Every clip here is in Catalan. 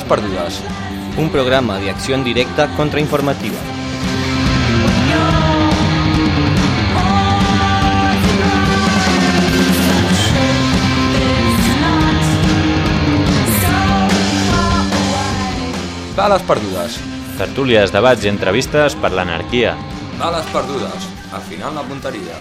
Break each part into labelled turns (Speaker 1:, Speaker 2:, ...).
Speaker 1: Bales perdudes. Un programa de acción directa contrainformativa. Bales perdudes.
Speaker 2: Tertúlies, debats i entrevistes per l'anarquia.
Speaker 1: Bales perdudes. Al final la punteria.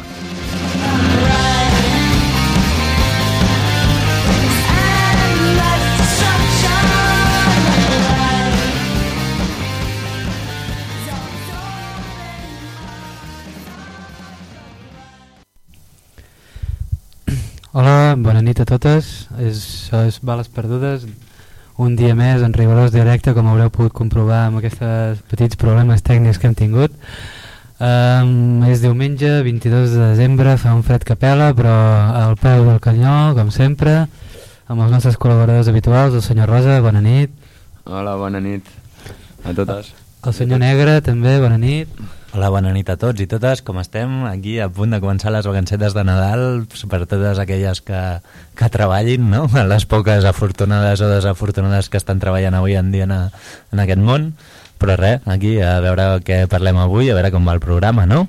Speaker 3: Nit a totes. És, és Bales Perdudes. Un dia més en rigorós directe, com haureu pogut comprovar amb aquests petits problemes tècnics que hem tingut. Um, és diumenge, 22 de desembre, fa un fred que pela, però al peu del canyó, com sempre, amb els nostres col·laboradors habituals, el senyor Rosa, bona nit.
Speaker 4: Hola, bona nit a totes.
Speaker 3: El senyor Negre, també, bona nit.
Speaker 5: Hola, bona nit a tots i totes, com estem? Aquí a punt de començar les vacancetes de Nadal per totes aquelles que, que treballin, no? Les poques afortunades o desafortunades que estan treballant avui en dia en, en aquest món. Però res, aquí a veure què parlem avui, a veure com va el programa, no?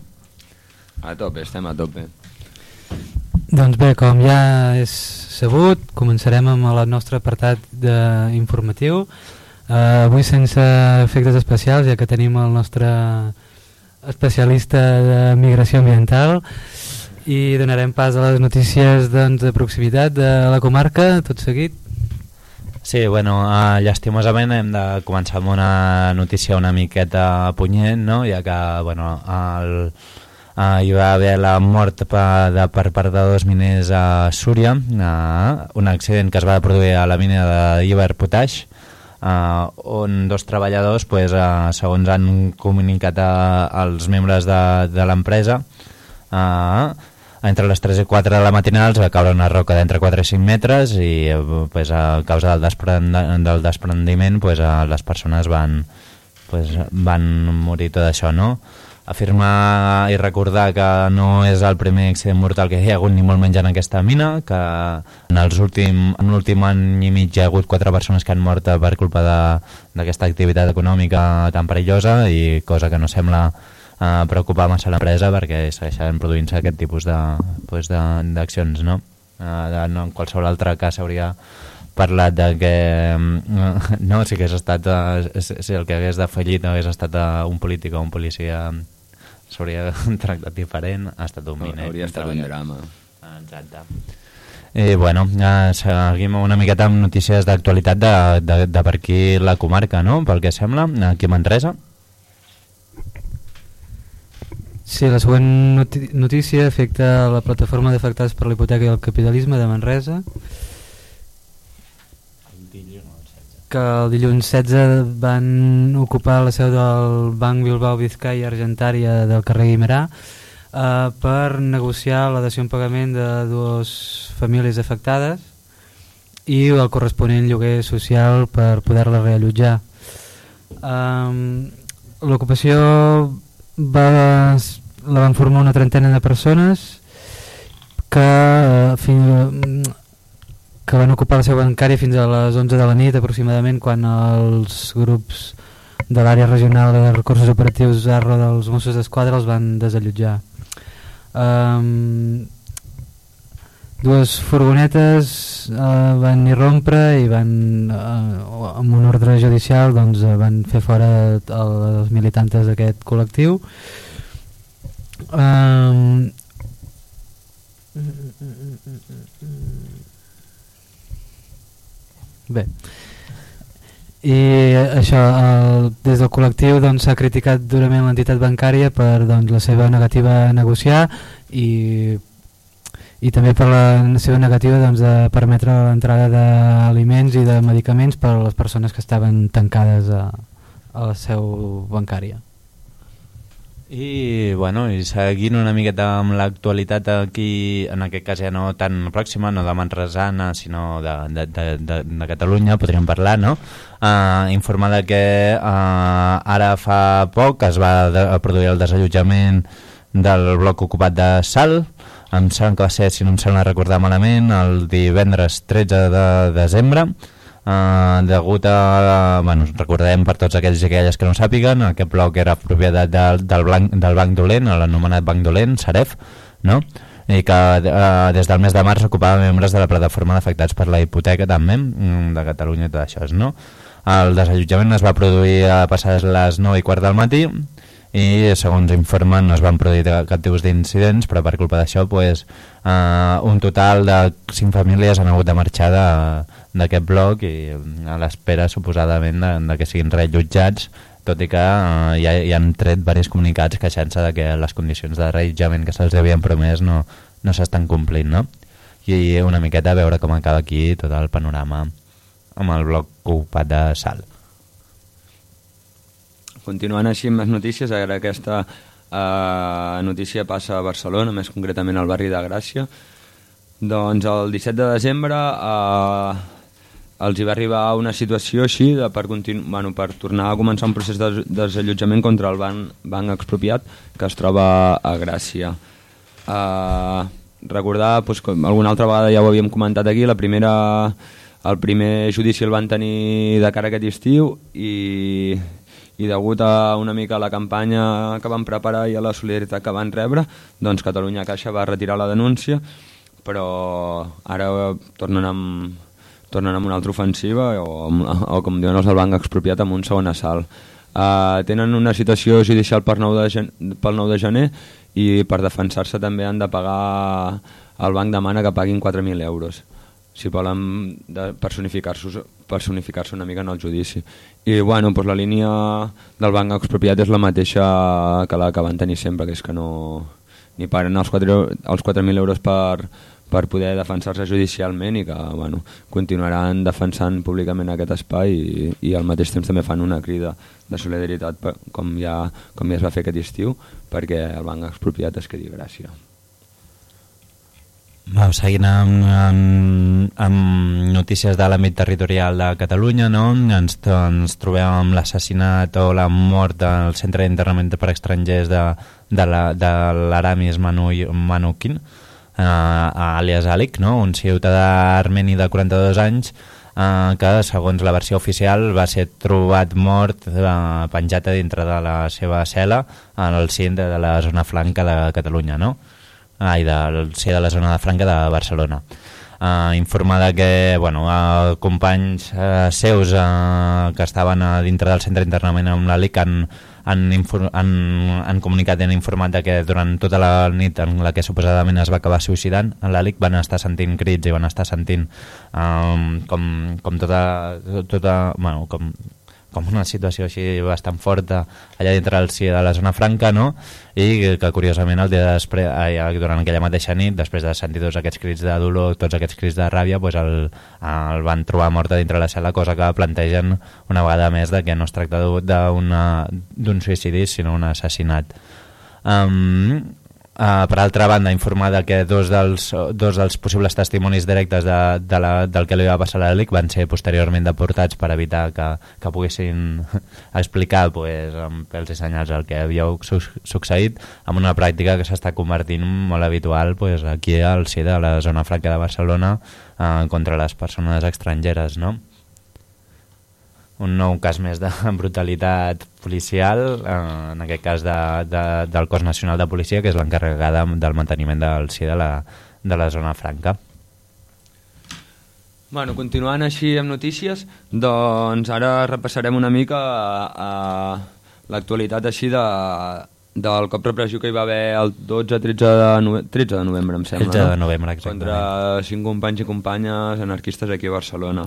Speaker 4: A tope, estem a tope.
Speaker 3: Doncs bé, com ja és sabut, començarem amb el nostre apartat informatiu. Uh, avui sense efectes especials, ja que tenim el nostre especialista de migració ambiental i donarem pas a les notícies doncs, de proximitat de la comarca, tot seguit.
Speaker 5: Sí, bueno, uh, llastimosament hem de començar amb una notícia una miqueta punyent, no? ja que bueno, el, uh, hi va haver la mort per, de, per part de dos miners a Súria, uh, un accident que es va produir a la mina d'Iber Potash, Uh, on dos treballadors, pues, uh, segons han comunicat a, als membres de, de l'empresa, uh, entre les 3 i 4 de la matinada els va caure una roca d'entre 4 i 5 metres i pues, a causa del, desprend del desprendiment pues, uh, les persones van, pues, van morir tot això, no? Afirmar i recordar que no és el primer accident mortal que hi ha hagut ni molt menys en aquesta mina, que en els en l'últim any i mig hi ha hagut quatre persones que han mort per culpa d'aquesta activitat econòmica tan perillosa i cosa que no sembla eh, preocupar massa l'empresa perquè segueixen produint-se aquest tipus d'accions, pues, no? Eh, no? En qualsevol altre cas hauria parlat de que no, si hagués estat eh, si el que hagués de fallit hagués estat eh, un polític o un policia s'hauria tractat diferent, ha estat un miner.
Speaker 4: Hauria estat un drama.
Speaker 5: Exacte. I bueno, ja seguim una miqueta amb notícies d'actualitat de, de, de per aquí la comarca, no? Pel que sembla, aquí a Manresa.
Speaker 3: Sí, la següent notícia afecta la plataforma d'afectats per l'hipoteca i el capitalisme de Manresa que el dilluns 16 van ocupar la seu del Banc Bilbao Vizcaya Argentària del carrer Guimerà eh, per negociar la en pagament de dues famílies afectades i el corresponent lloguer social per poder-la reallotjar. Um, L'ocupació va, la van formar una trentena de persones que eh, fins, que van ocupar la seu bancària fins a les 11 de la nit aproximadament quan els grups de l'àrea regional de recursos operatius Arro dels Mossos d'Esquadra els van desallotjar. Um, dues furgonetes uh, van irrompre i van uh, amb un ordre judicial doncs, uh, van fer fora els militantes d'aquest col·lectiu um, Bé, i això, el, des del col·lectiu doncs, s'ha doncs, criticat durament l'entitat bancària per doncs, la seva negativa a negociar i, i també per la seva negativa doncs, de permetre l'entrada d'aliments i de medicaments per a les persones que estaven tancades a, a la seu bancària.
Speaker 5: I, bueno, i seguint una miqueta amb l'actualitat aquí, en aquest cas ja no tan pròxima, no de Manresana, sinó de, de, de, de, de Catalunya, podríem parlar, no? Uh, informar que uh, ara fa poc es va de, produir el desallotjament del bloc ocupat de Sal, em sembla que va ser, si no em sembla recordar malament, el divendres 13 de desembre, Uh, degut a... Bueno, recordem per tots aquells i aquelles que no sàpiguen, aquest bloc era propietat del, del, blanc, del Banc Dolent, l'anomenat Banc Dolent, Saref, no? i que uh, des del mes de març ocupava membres de la plataforma d'afectats per la hipoteca també, mm, de Catalunya i tot això, no? El desallotjament es va produir a passades les 9 i quart del matí i segons informen no es van produir cap tipus d'incidents però per culpa d'això pues, uh, un total de 5 famílies han hagut de marxar d'aquest bloc i a l'espera suposadament de, de que siguin rellotjats tot i que uh, ja, ja han tret diversos comunicats queixant-se de que les condicions de rellotjament que se'ls havien promès no, no s'estan complint no? i una miqueta a veure com acaba aquí tot el panorama amb el bloc ocupat de sal
Speaker 4: Continuant així amb més notícies, ara aquesta eh, notícia passa a Barcelona, més concretament al barri de Gràcia. Doncs el 17 de desembre eh, els hi va arribar una situació així de per, bueno, per tornar a començar un procés de desallotjament contra el banc, banc expropiat que es troba a Gràcia. Eh, recordar, doncs, com alguna altra vegada ja ho havíem comentat aquí, la primera, el primer judici el van tenir de cara aquest estiu i i degut a una mica a la campanya que van preparar i a la solidaritat que van rebre, doncs Catalunya Caixa va retirar la denúncia, però ara tornen amb, tornen amb una altra ofensiva o, o com diuen els del banc expropiat amb un segon assalt. Uh, tenen una situació judicial per 9 de gener, pel 9 de gener i per defensar-se també han de pagar el banc demana que paguin 4.000 euros si volen personificar-se personificar una mica en el judici. I bueno, doncs la línia del banc expropiat és la mateixa que la que van tenir sempre, que és que no ni paren els 4.000 els 4 euros per, per poder defensar-se judicialment i que bueno, continuaran defensant públicament aquest espai i, i al mateix temps també fan una crida de solidaritat com ja, com ja es va fer aquest estiu perquè el banc expropiat es quedi gràcia.
Speaker 5: Va, seguint amb, amb, amb notícies de l'àmbit territorial de Catalunya, no? ens, ens trobem amb l'assassinat o la mort del centre d'internament per estrangers de, de l'Aramis Manu, Manukin, eh, alias Alik, no? un ciutadà armeni de 42 anys eh, que, segons la versió oficial, va ser trobat mort eh, penjat a dintre de la seva cel·la en el cim de, la zona flanca de Catalunya. No? ai, del ser de la zona de Franca de Barcelona. Uh, informada que bueno, uh, companys uh, seus uh, que estaven a dintre del centre d'internament amb l'ALIC han, han, han, han comunicat i han informat que durant tota la nit en la que suposadament es va acabar suïcidant l'ALIC van estar sentint crits i van estar sentint um, com, com tota, tota bueno, com com una situació així bastant forta allà dintre si de la zona franca, no? I que curiosament el dia després, durant aquella mateixa nit, després de sentir tots aquests crits de dolor, tots aquests crits de ràbia, pues el, el van trobar morta dintre la cel·la, cosa que plantegen una vegada més de que no es tracta d'un suïcidi, sinó un assassinat. Um, Uh, per altra banda, informada que dos dels, dos dels possibles testimonis directes de, de la, del que li va passar a l'Elic van ser posteriorment deportats per evitar que, que poguessin explicar pues, amb pels i senyals el que havia su succeït amb una pràctica que s'està convertint molt habitual pues, aquí al si de la zona franca de Barcelona uh, contra les persones estrangeres, no? Un nou cas més de brutalitat policial, eh, en aquest cas de, de, del cos nacional de policia, que és l'encarregada del manteniment del CIE de la, de la zona franca.
Speaker 4: Bueno, continuant així amb notícies, doncs ara repassarem una mica a, a l'actualitat així de, del cop repressió que hi va haver el 12-13 de, nove 13 de novembre, em sembla.
Speaker 5: 13 de novembre,
Speaker 4: exactament. Contra cinc companys i companyes anarquistes aquí a Barcelona.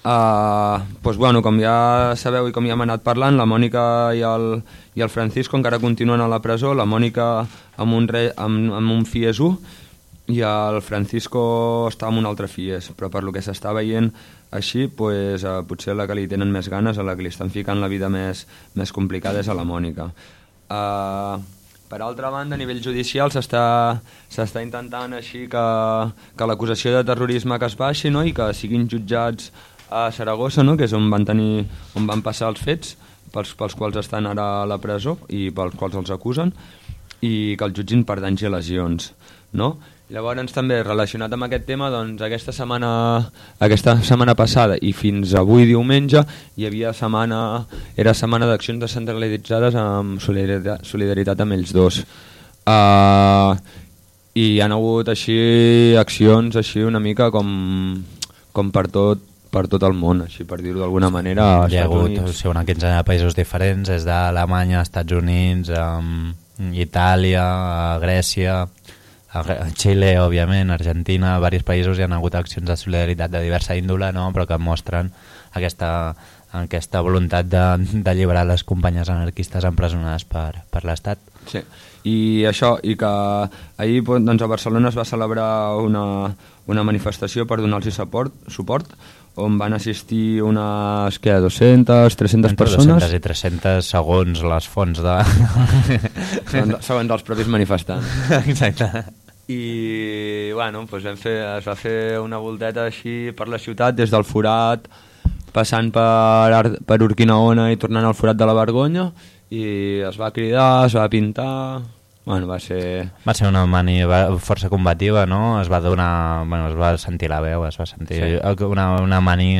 Speaker 4: Uh, doncs, bueno, com ja sabeu i com ja hem anat parlant, la Mònica i el, i el Francisco encara continuen a la presó, la Mònica amb un, re, amb, amb un FIES 1 i el Francisco està amb un altre FIES, però per lo que s'està veient així, pues, uh, potser la que li tenen més ganes, a la que li estan ficant la vida més, més complicada és a la Mònica. Uh, per altra banda, a nivell judicial s'està intentant així que, que l'acusació de terrorisme que es baixi no? i que siguin jutjats a Saragossa, no? que és on van, tenir, on van passar els fets, pels, pels quals estan ara a la presó i pels quals els acusen, i que els jutgin per danys i lesions. No? Llavors també relacionat amb aquest tema, doncs aquesta setmana, aquesta setmana passada i fins avui diumenge hi havia setmana, era setmana d'accions descentralitzades amb solidaritat, solidaritat amb ells dos. Uh, I han hagut així accions així una mica com, com per tot per tot el món, així per dir-ho d'alguna manera.
Speaker 5: Hi ha hagut o sigui, una quinzena de països diferents, des d'Alemanya, Estats Units, um, Itàlia, Grècia, Xile, òbviament, Argentina, diversos països hi ha hagut accions de solidaritat de diversa índole, no? però que mostren aquesta, aquesta voluntat d'alliberar les companyes anarquistes empresonades per, per l'Estat.
Speaker 4: Sí, i això, i que ahir doncs, a Barcelona es va celebrar una, una manifestació per donar-los suport, suport on van assistir unes que 200, 300
Speaker 5: Entre
Speaker 4: persones?
Speaker 5: 200 i 300 segons les fonts de...
Speaker 4: segons, segons els propis manifestants.
Speaker 5: Exacte.
Speaker 4: I bueno, doncs vam fer, es va fer una volteta així per la ciutat des del forat passant per, per Urquinaona i tornant al forat de la Vergonya i es va cridar, es va pintar Bueno, va ser...
Speaker 5: Va ser una mani força combativa, no? Es va donar... Bueno, es va sentir la veu, es va sentir sí. una, una mani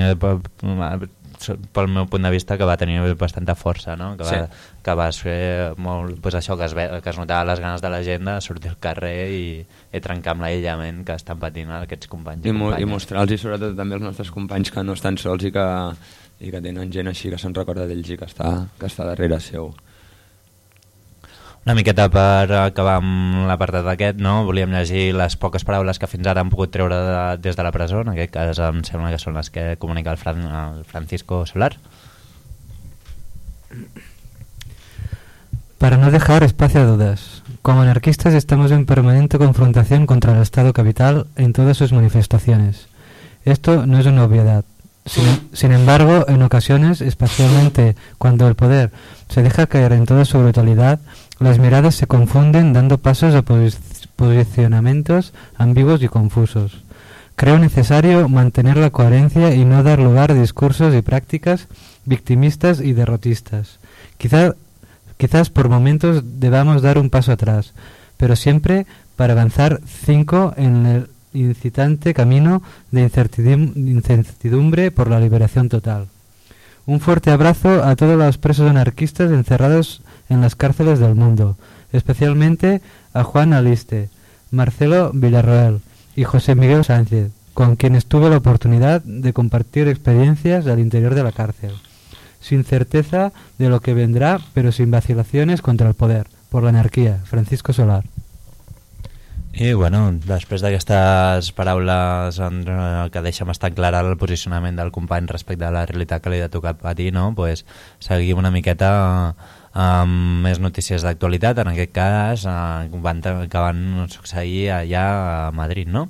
Speaker 5: pel meu punt de vista que va tenir bastanta força no? que, va, sí. que va fer molt, pues això que es, ve, que es notava les ganes de la gent de sortir al carrer i, i trencar amb l'aïllament que estan patint aquests companys i,
Speaker 4: i, mo i mostrar-los sobretot també els nostres companys que no estan sols i que, i que tenen gent així que se'n recorda d'ells i que està, que està darrere seu
Speaker 5: una miqueta per acabar amb l'apartat d'aquest, no? volíem llegir les poques paraules que fins ara han pogut treure de, des de la presó, en aquest cas em sembla que són les que comunica el, Fran, el Francisco Solar.
Speaker 3: Para no dejar espacio a dudas, como anarquistas estamos en permanente confrontación contra el Estado capital en todas sus manifestaciones. Esto no es una obviedad. Sin, sin embargo, en ocasiones, especialmente cuando el poder se deja caer en toda su brutalidad, Las miradas se confunden dando pasos a posicionamientos ambiguos y confusos. Creo necesario mantener la coherencia y no dar lugar a discursos y prácticas victimistas y derrotistas. Quizá, quizás por momentos debamos dar un paso atrás, pero siempre para avanzar cinco en el incitante camino de incertidumbre por la liberación total. Un fuerte abrazo a todos los presos anarquistas encerrados en las cárceles del mundo, especialmente a Juan Aliste, Marcelo Villarroel y José Miguel Sánchez, con quienes tuve la oportunidad de compartir experiencias al interior de la cárcel, sin certeza de lo que vendrá, pero sin vacilaciones contra el poder, por la anarquía. Francisco Solar.
Speaker 5: I bueno, després d'aquestes paraules que deixen bastant clar el posicionament del company respecte a la realitat que li ha tocat patir, no? pues, seguim una miqueta amb més notícies d'actualitat, en aquest cas eh, van, que van succeir allà a Madrid, no?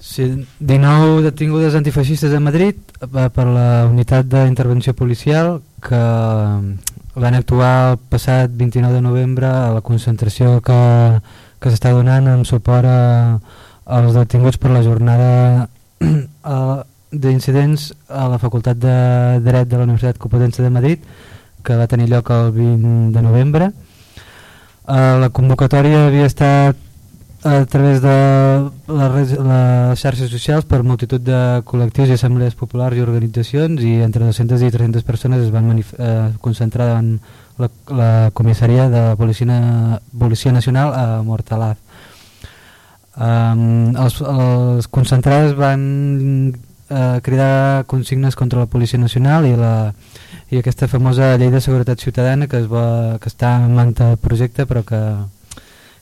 Speaker 3: Sí, 19 detingudes antifeixistes a Madrid eh, per la unitat d'intervenció policial que van actuar el passat 29 de novembre a la concentració que, que s'està donant en suport a, als detinguts per la jornada d'incidents a la Facultat de Dret de la Universitat Complutense de Madrid que va tenir lloc el 20 de novembre. Uh, la convocatòria havia estat a través de les, les xarxes socials per multitud de col·lectius i assemblees populars i organitzacions i entre 200 i 300 persones es van eh, concentrar en la, la comissaria de la Policia, Policia Nacional a Mortalaz. Um, els, els concentrats van eh, cridar consignes contra la Policia Nacional i, la, i aquesta famosa llei de seguretat ciutadana que, es va, que està en manta projecte però que,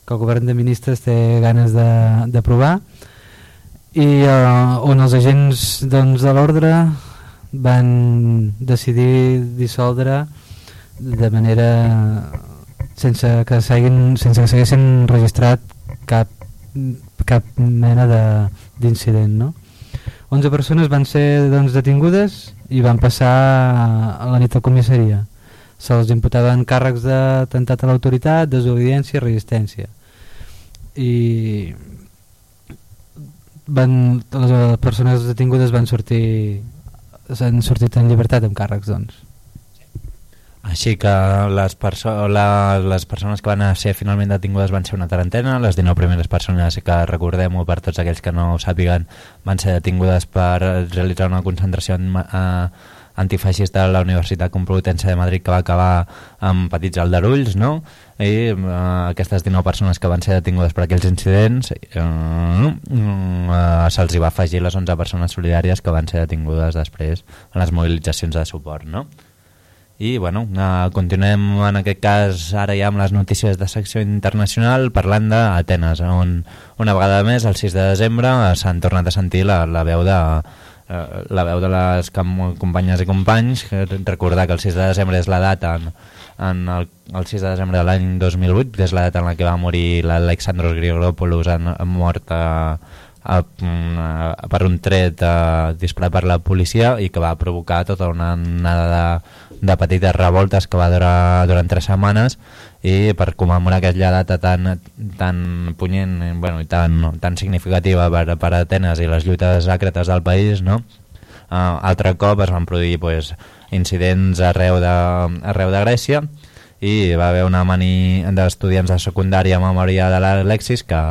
Speaker 3: que el govern de ministres té ganes d'aprovar i eh, on els agents doncs, de l'ordre van decidir dissoldre de manera sense que sense que s'haguessin registrat cap, cap mena d'incident no? 11 persones van ser doncs, detingudes i van passar a la nit a comissaria. Se'ls imputaven càrrecs d'atemptat a l'autoritat, desobediència i resistència. I van, les persones detingudes van sortir s'han sortit en llibertat amb càrrecs doncs.
Speaker 5: Així que les, perso la, les persones que van a ser finalment detingudes van ser una tarantena, les 19 primeres persones que recordem-ho per tots aquells que no ho sàpiguen van ser detingudes per realitzar una concentració eh, antifeixista a la Universitat Complutense de Madrid que va acabar amb petits aldarulls, no? I eh, aquestes 19 persones que van ser detingudes per aquells incidents eh, eh, se'ls va afegir les 11 persones solidàries que van ser detingudes després en les mobilitzacions de suport, no? I bueno, uh, continuem en aquest cas ara ja amb les notícies de secció internacional parlant d'Atenes, on una vegada més, el 6 de desembre, s'han tornat a sentir la, la veu de uh, la veu de les companyes i companys, recordar que el 6 de desembre és la data en, en el, el 6 de desembre de l'any 2008, que és la data en la que va morir l'Alexandros Grigoropoulos en, en mort a, a, a, per un tret a, disparat per la policia i que va provocar tota una nada de de petites revoltes que va durar durant tres setmanes i per commemorar aquella data tan, tan punyent bueno, i tan, tan significativa per, per Atenes i les lluites àcretes del país, no? Uh, altre cop es van produir pues, incidents arreu de, arreu de Grècia i va haver una mani d'estudiants de secundària a memòria de l'Alexis que,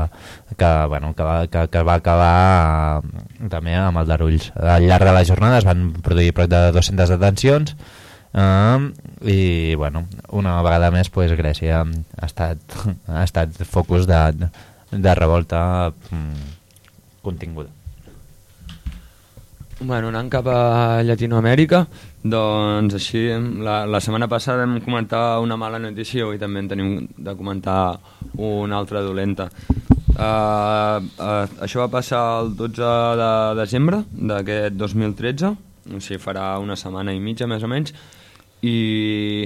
Speaker 5: que, bueno, que, que, que va acabar uh, també amb el d'Arulls. Al llarg de la jornada es van produir prop de 200 detencions Uh, i bueno, una vegada més pues, Grècia ha estat, ha estat focus de, de revolta mm, continguda
Speaker 4: Bueno, anant cap a Llatinoamèrica, doncs així, la, la setmana passada vam comentar una mala notícia i també en tenim de comentar una altra dolenta. Uh, uh, això va passar el 12 de desembre d'aquest 2013, o sigui, farà una setmana i mitja més o menys, i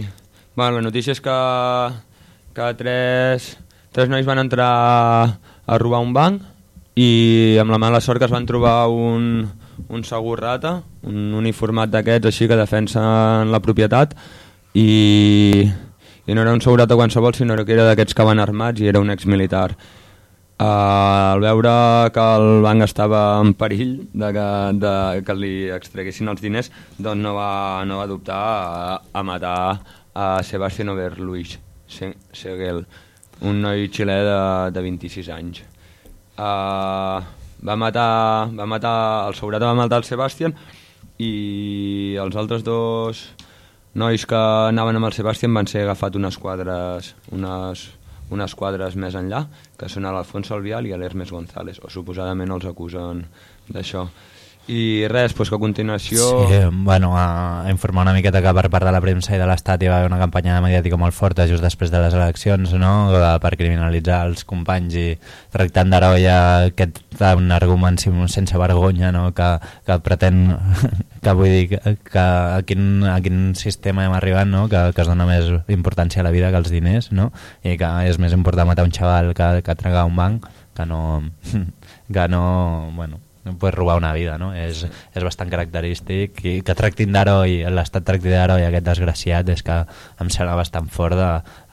Speaker 4: bueno, la notícia és que, que tres, tres nois van entrar a robar un banc i amb la mala sort que es van trobar un, un segur rata, un uniformat d'aquests així que defensen la propietat i, i no era un segurata qualsevol sinó que era d'aquests que van armats i era un exmilitar. Uh, al veure que el banc estava en perill de que, de, que li extreguessin els diners, doncs no va, no va dubtar a, a matar a Sebastián Overluis Seguel, un noi xilè de, de 26 anys. Uh, va matar, va matar, el segurata va matar el Sebastián i els altres dos nois que anaven amb el Sebastián van ser agafat unes quadres, unes unes quadres més enllà, que són l'Alfonso Albial i l'Hermes González, o suposadament els acusen d'això. I res, doncs que a continuació...
Speaker 5: Sí, bueno, a, informar una miqueta que per part de la premsa i de l'Estat hi va haver una campanya mediàtica molt forta just després de les eleccions, no?, per criminalitzar els companys i tractant d'heroia aquest argument sense vergonya, no?, que, que pretén que vull dir que, que a, quin, a quin sistema hem arribat no? que, que es dona més importància a la vida que als diners no? i que és més important matar un xaval que, que tragar un banc que no, que no bueno, no puedes robar una vida, no? És, és bastant característic i que tractin d'heroi, l'estat tracti d'heroi aquest desgraciat és que em sembla bastant fort de,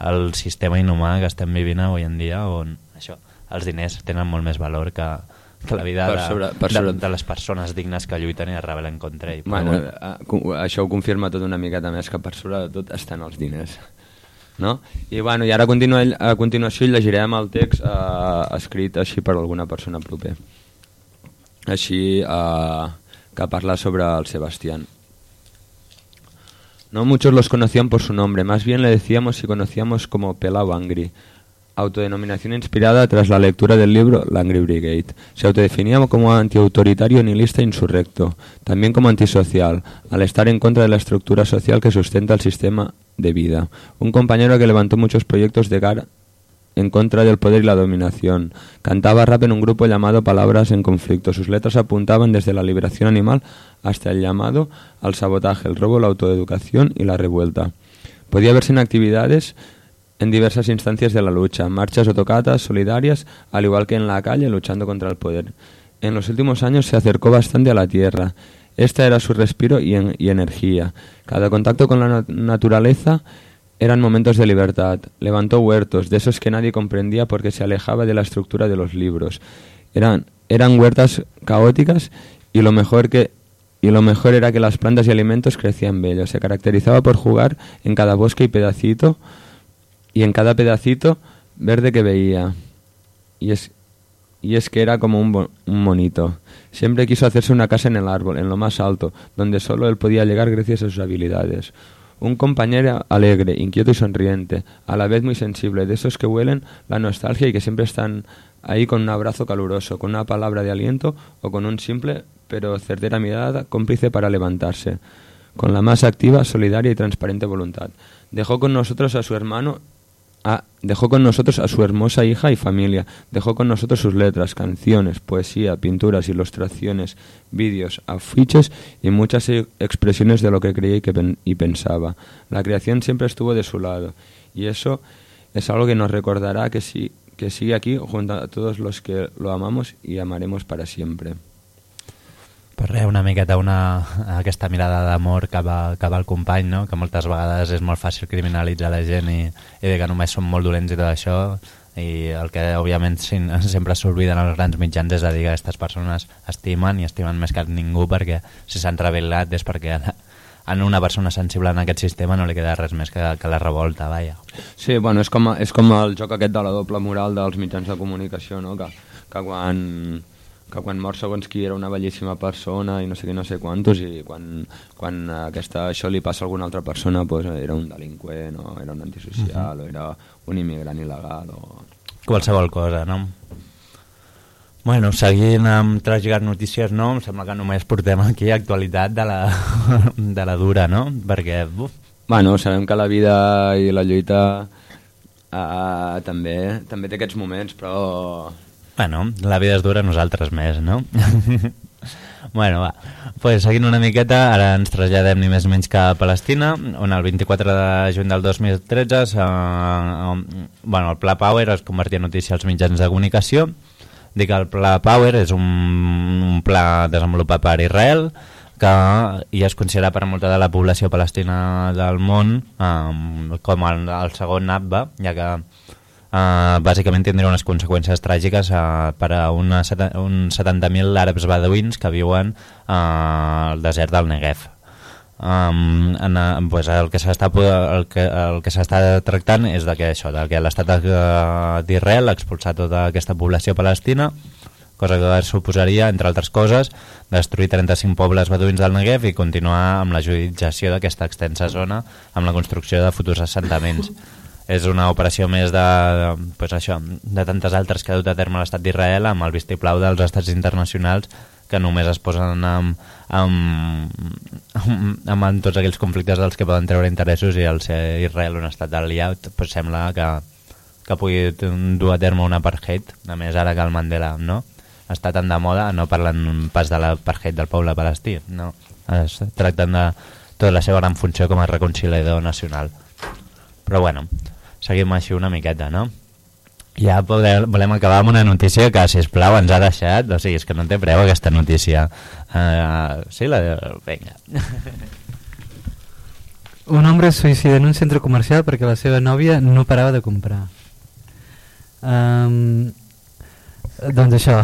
Speaker 5: el sistema inhumà que estem vivint avui en dia on això, els diners tenen molt més valor que, que la vida per sobre, per sobre... De, de les persones dignes que lluiten i es rebel·len contra ell.
Speaker 4: Bueno, bueno, això ho confirma tot una miqueta més, que per sobre de tot estan els diners. No? I, bueno, i ara a, continu a continuació llegirem el text eh, escrit així per alguna persona proper. Així eh, que parla sobre el Sebastián. No muchos los conocían por su nombre, más bien le decíamos y conocíamos como Pelao Angry, autodenominación inspirada tras la lectura del libro Langry Brigade. Se autodefinía como antiautoritario, nihilista e insurrecto, también como antisocial, al estar en contra de la estructura social que sustenta el sistema de vida. Un compañero que levantó muchos proyectos de gar en contra del poder y la dominación. Cantaba rap en un grupo llamado Palabras en Conflicto. Sus letras apuntaban desde la liberación animal hasta el llamado al sabotaje, el robo, la autoeducación y la revuelta. Podía verse en actividades en diversas instancias de la lucha, marchas o tocatas solidarias, al igual que en la calle luchando contra el poder. En los últimos años se acercó bastante a la tierra. Esta era su respiro y, y energía. Cada contacto con la naturaleza eran momentos de libertad. Levantó huertos, de esos que nadie comprendía porque se alejaba de la estructura de los libros. Eran, eran huertas caóticas y lo mejor que y lo mejor era que las plantas y alimentos crecían bellos. Se caracterizaba por jugar en cada bosque y pedacito, y en cada pedacito verde que veía. Y es, y es que era como un, un monito. Siempre quiso hacerse una casa en el árbol, en lo más alto, donde solo él podía llegar gracias a sus habilidades. Un compañero alegre, inquieto y sonriente, a la vez muy sensible, de esos que huelen la nostalgia y que siempre están ahí con un abrazo caluroso, con una palabra de aliento o con un simple pero certera mirada cómplice para levantarse, con la más activa, solidaria y transparente voluntad. Dejó con nosotros a su hermano Ah, dejó con nosotros a su hermosa hija y familia, dejó con nosotros sus letras, canciones, poesía, pinturas, ilustraciones, vídeos, afiches y muchas e- expresiones de lo que creía y, y pensaba. La creación siempre estuvo de su lado y eso es algo que nos recordará que, sí, que sigue aquí junto a todos los que lo amamos y amaremos para siempre.
Speaker 5: Per res, una miqueta una, aquesta mirada d'amor cap, a, cap al company, no? que moltes vegades és molt fàcil criminalitzar la gent i, i dir que només són molt dolents i tot això, i el que òbviament sempre s'obliden els grans mitjans és de dir que aquestes persones estimen i estimen més que ningú perquè si s'han revelat és perquè en una persona sensible en aquest sistema no li queda res més que, que la revolta, vaja.
Speaker 4: Sí, bueno, és com, és com el joc aquest de la doble moral dels mitjans de comunicació, no? que, que quan que quan mor segons qui era una bellíssima persona i no sé què, no sé quantos, i quan, quan aquesta, això li passa a alguna altra persona pues, era un delinqüent o era un antisocial uh -huh. o era un immigrant il·legal o...
Speaker 5: Qualsevol cosa, no? Bueno, seguint amb tràgiques notícies, no? Em sembla que només portem aquí actualitat de la, de la dura, no? Perquè, uf,
Speaker 4: Bueno, sabem que la vida i la lluita uh, també, també té aquests moments, però
Speaker 5: bueno, la vida és dura, nosaltres més, no? bueno, va. Pues seguint una miqueta, ara ens traslladem ni més menys que a Palestina, on el 24 de juny del 2013 eh, eh, bueno, el Pla Power es convertia en notícia als mitjans de comunicació. Dic que el Pla Power és un, un pla desenvolupat per Israel que i es considera per molta de la població palestina del món eh, com el, el segon Nakba, ja que Uh, bàsicament tindria unes conseqüències tràgiques uh, per a una, uns 70.000 àrabs beduïns que viuen uh, al desert del Negev. Um, en, uh, pues el que s'està el que, el que s'està tractant és de que això, de que l'estat d'Israel ha expulsat tota aquesta població palestina cosa que suposaria, entre altres coses, destruir 35 pobles beduïns del Negev i continuar amb la judicialització d'aquesta extensa zona amb la construcció de futurs assentaments és una operació més de, de, pues això, de tantes altres que ha dut a terme l'estat d'Israel amb el vistiplau dels estats internacionals que només es posen amb, amb, amb, amb, amb tots aquells conflictes dels que poden treure interessos i el ser Israel un estat aliat pues sembla que, que pugui dur a terme un apartheid, a més ara que el Mandela no? està tan de moda, no parlen pas de l'apartheid del poble palestí, no. Es tracten de tota la seva gran funció com a reconciliador nacional. Però bueno, seguim així una miqueta, no? Ja poder, volem acabar amb una notícia que, si plau ens ha deixat, o sigui, és que no té preu aquesta notícia. Uh, sí, la... Vinga.
Speaker 3: Un hombre se suïcida en un centre comercial perquè la seva nòvia no parava de comprar. Um, doncs això,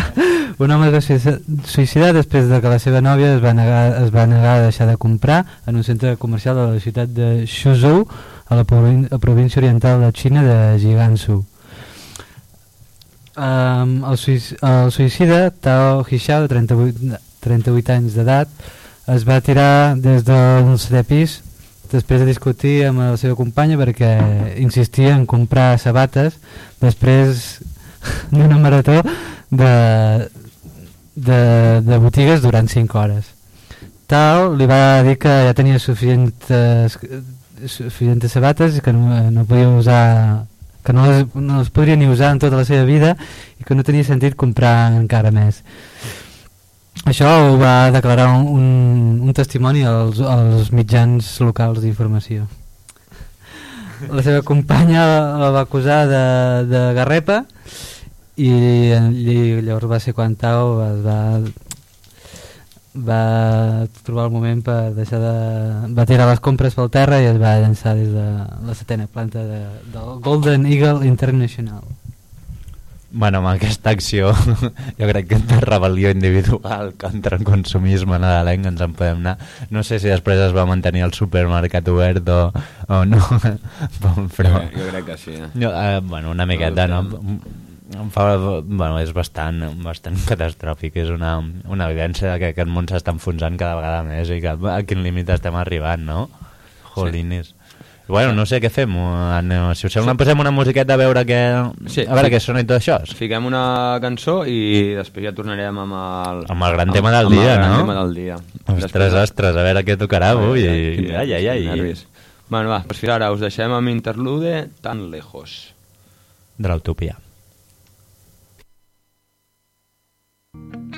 Speaker 3: un home es va suïci- suïcidar després de que la seva nòvia es va, negar, es va negar a deixar de comprar en un centre comercial de la ciutat de Shuzhou, a la província oriental de Xina de Jiangsu. Um, el, suïc el suïcida, Tao Hishao, de 38, 38 anys d'edat, es va tirar des del setè pis després de discutir amb la seva companya perquè insistia en comprar sabates després d'una marató de, de, de botigues durant 5 hores. Tal li va dir que ja tenia suficients, suficients sabates que no, no podia usar que no les, no les podria ni usar en tota la seva vida i que no tenia sentit comprar encara més. Això ho va declarar un, un, un testimoni als, als mitjans locals d'informació. La seva companya la va acusar de, de garrepa i, i llavors va ser quan Tao es va, va trobar el moment per deixar de... va tirar les compres pel terra i es va llançar des de la setena planta de, del Golden Eagle International.
Speaker 5: bueno, amb aquesta acció jo crec que de rebel·lió individual contra el consumisme nadalenc ens en podem anar. No sé si després es va mantenir el supermercat obert o, o no, però...
Speaker 4: Jo, jo crec que sí. Eh?
Speaker 5: Jo, eh, bueno, una miqueta, no? Em fa, bueno, és bastant, bastant catastròfic, és una, una evidència que aquest món s'està enfonsant cada vegada més i que a quin límit estem arribant, no? Jolinis. Sí. Bueno, no sé què fem. Anem, si us sembla, posem una musiqueta a veure què,
Speaker 4: Sí,
Speaker 5: a veure
Speaker 4: sí.
Speaker 5: què sona i tot això.
Speaker 4: Fiquem una cançó i després ja tornarem amb el...
Speaker 5: Amb el gran tema del
Speaker 4: amb
Speaker 5: dia,
Speaker 4: el gran
Speaker 5: no?
Speaker 4: tema del dia.
Speaker 5: Ostres, ostres, a veure què tocarà avui.
Speaker 4: Ai,
Speaker 5: Ai, ai, ai.
Speaker 4: nervis. Bueno, va, doncs fins ara us deixem amb Interlude tan lejos.
Speaker 5: De l'utopia.
Speaker 6: Bye.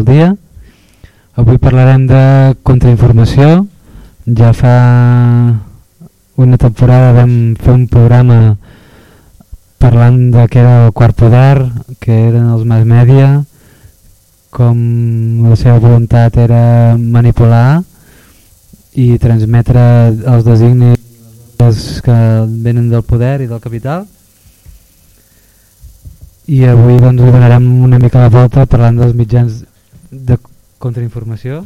Speaker 6: Del dia. Avui parlarem de contrainformació. Ja fa una temporada vam fer un programa parlant de què era el quart poder, que eren els mass media, com la seva voluntat era manipular i transmetre els designis que venen del poder i del capital i avui doncs donarem una mica la volta parlant dels mitjans de contrainformació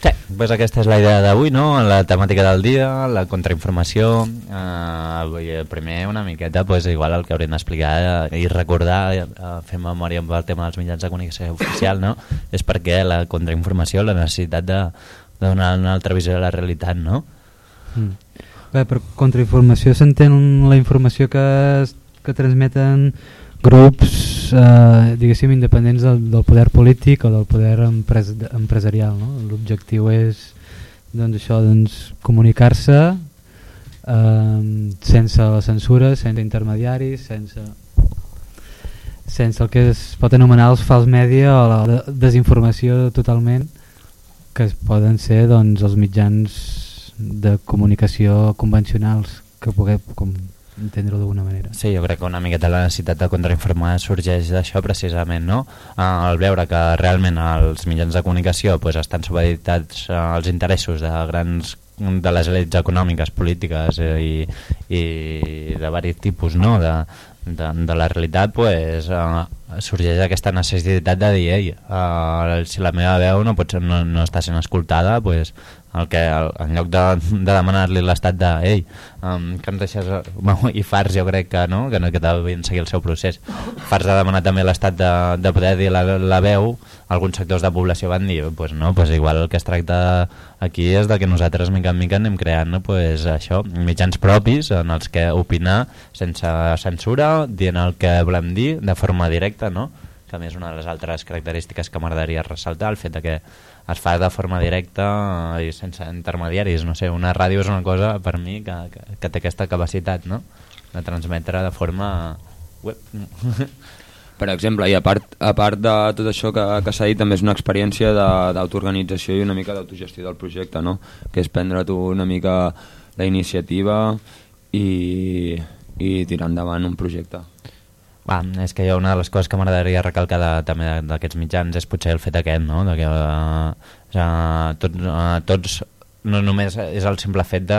Speaker 5: Sí, pues aquesta és la idea d'avui, no? La temàtica del dia, la contrainformació, eh, primer una miqueta, pues, igual el que hauríem d'explicar eh, i recordar, eh, fer memòria amb el tema dels mitjans de comunicació oficial, no? És perquè la contrainformació, la necessitat de, de donar una altra visió de la realitat, no?
Speaker 6: mm. Bé, per contrainformació s'entén la informació que, es- que transmeten grups eh, diguéssim independents del, del poder polític o del poder empres empresarial no? l'objectiu és doncs això doncs comunicar-se eh, sense la censura, sense intermediaris sense
Speaker 3: sense el que es pot anomenar els fals mèdia o la de- desinformació totalment que es poden ser doncs, els mitjans de comunicació convencionals que puguem com, entendre-ho d'alguna manera.
Speaker 5: Sí, jo crec que una miqueta la necessitat de contrainformar sorgeix d'això precisament, no? Eh, al veure que realment els mitjans de comunicació pues, estan supeditats als interessos de grans de les elits econòmiques, polítiques eh, i, i de varis tipus no? de, de, de la realitat pues, eh, sorgeix aquesta necessitat de dir ei, eh, si la meva veu no, pot ser, no, no està sent escoltada pues, el que, el, en lloc de, de demanar-li l'estat de ei, um, que ens deixes bueno, i Fars jo crec que no que, no, que devien seguir el seu procés Fars ha demanat també l'estat de, de poder dir la, la veu alguns sectors de població van dir pues no, pues igual el que es tracta aquí és de que nosaltres mica en mica anem creant no, pues això, mitjans propis en els que opinar sense censura dient el que volem dir de forma directa no? que a més una de les altres característiques que m'agradaria ressaltar el fet de que es fa de forma directa i sense intermediaris, no sé, una ràdio és una cosa per mi que, que, que té aquesta capacitat no? de transmetre de forma web
Speaker 4: Per exemple, i a part, a part de tot això que, que s'ha dit, també és una experiència d'autoorganització i una mica d'autogestió del projecte, no? que és prendre tu una mica la iniciativa i, i tirar endavant un projecte.
Speaker 5: Va, és que jo una de les coses que m'agradaria recalcar de, també d'aquests mitjans és potser el fet aquest, no? De que uh, uh, tots, uh, tots no només és el simple fet de,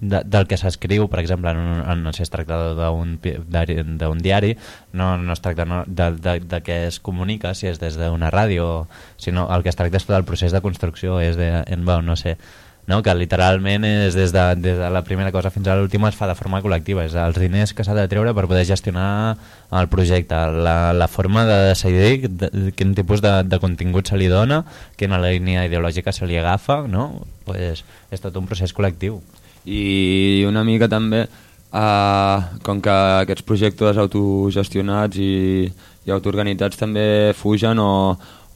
Speaker 5: de, del que s'escriu, per exemple, en, en, sé, es tracta d'un diari, no, no es tracta no, de, de, de què es comunica, si és des d'una ràdio, sinó el que es tracta és del procés de construcció, és de, en, bueno, no sé, no? que literalment és des de, des de la primera cosa fins a l'última es fa de forma col·lectiva, és els diners que s'ha de treure per poder gestionar el projecte, la, la forma de decidir de, quin tipus de, de contingut se li dona, quina línia ideològica se li agafa, no? pues és tot un procés col·lectiu.
Speaker 4: I una mica també, eh, com que aquests projectes autogestionats i, i autoorganitzats també fugen o,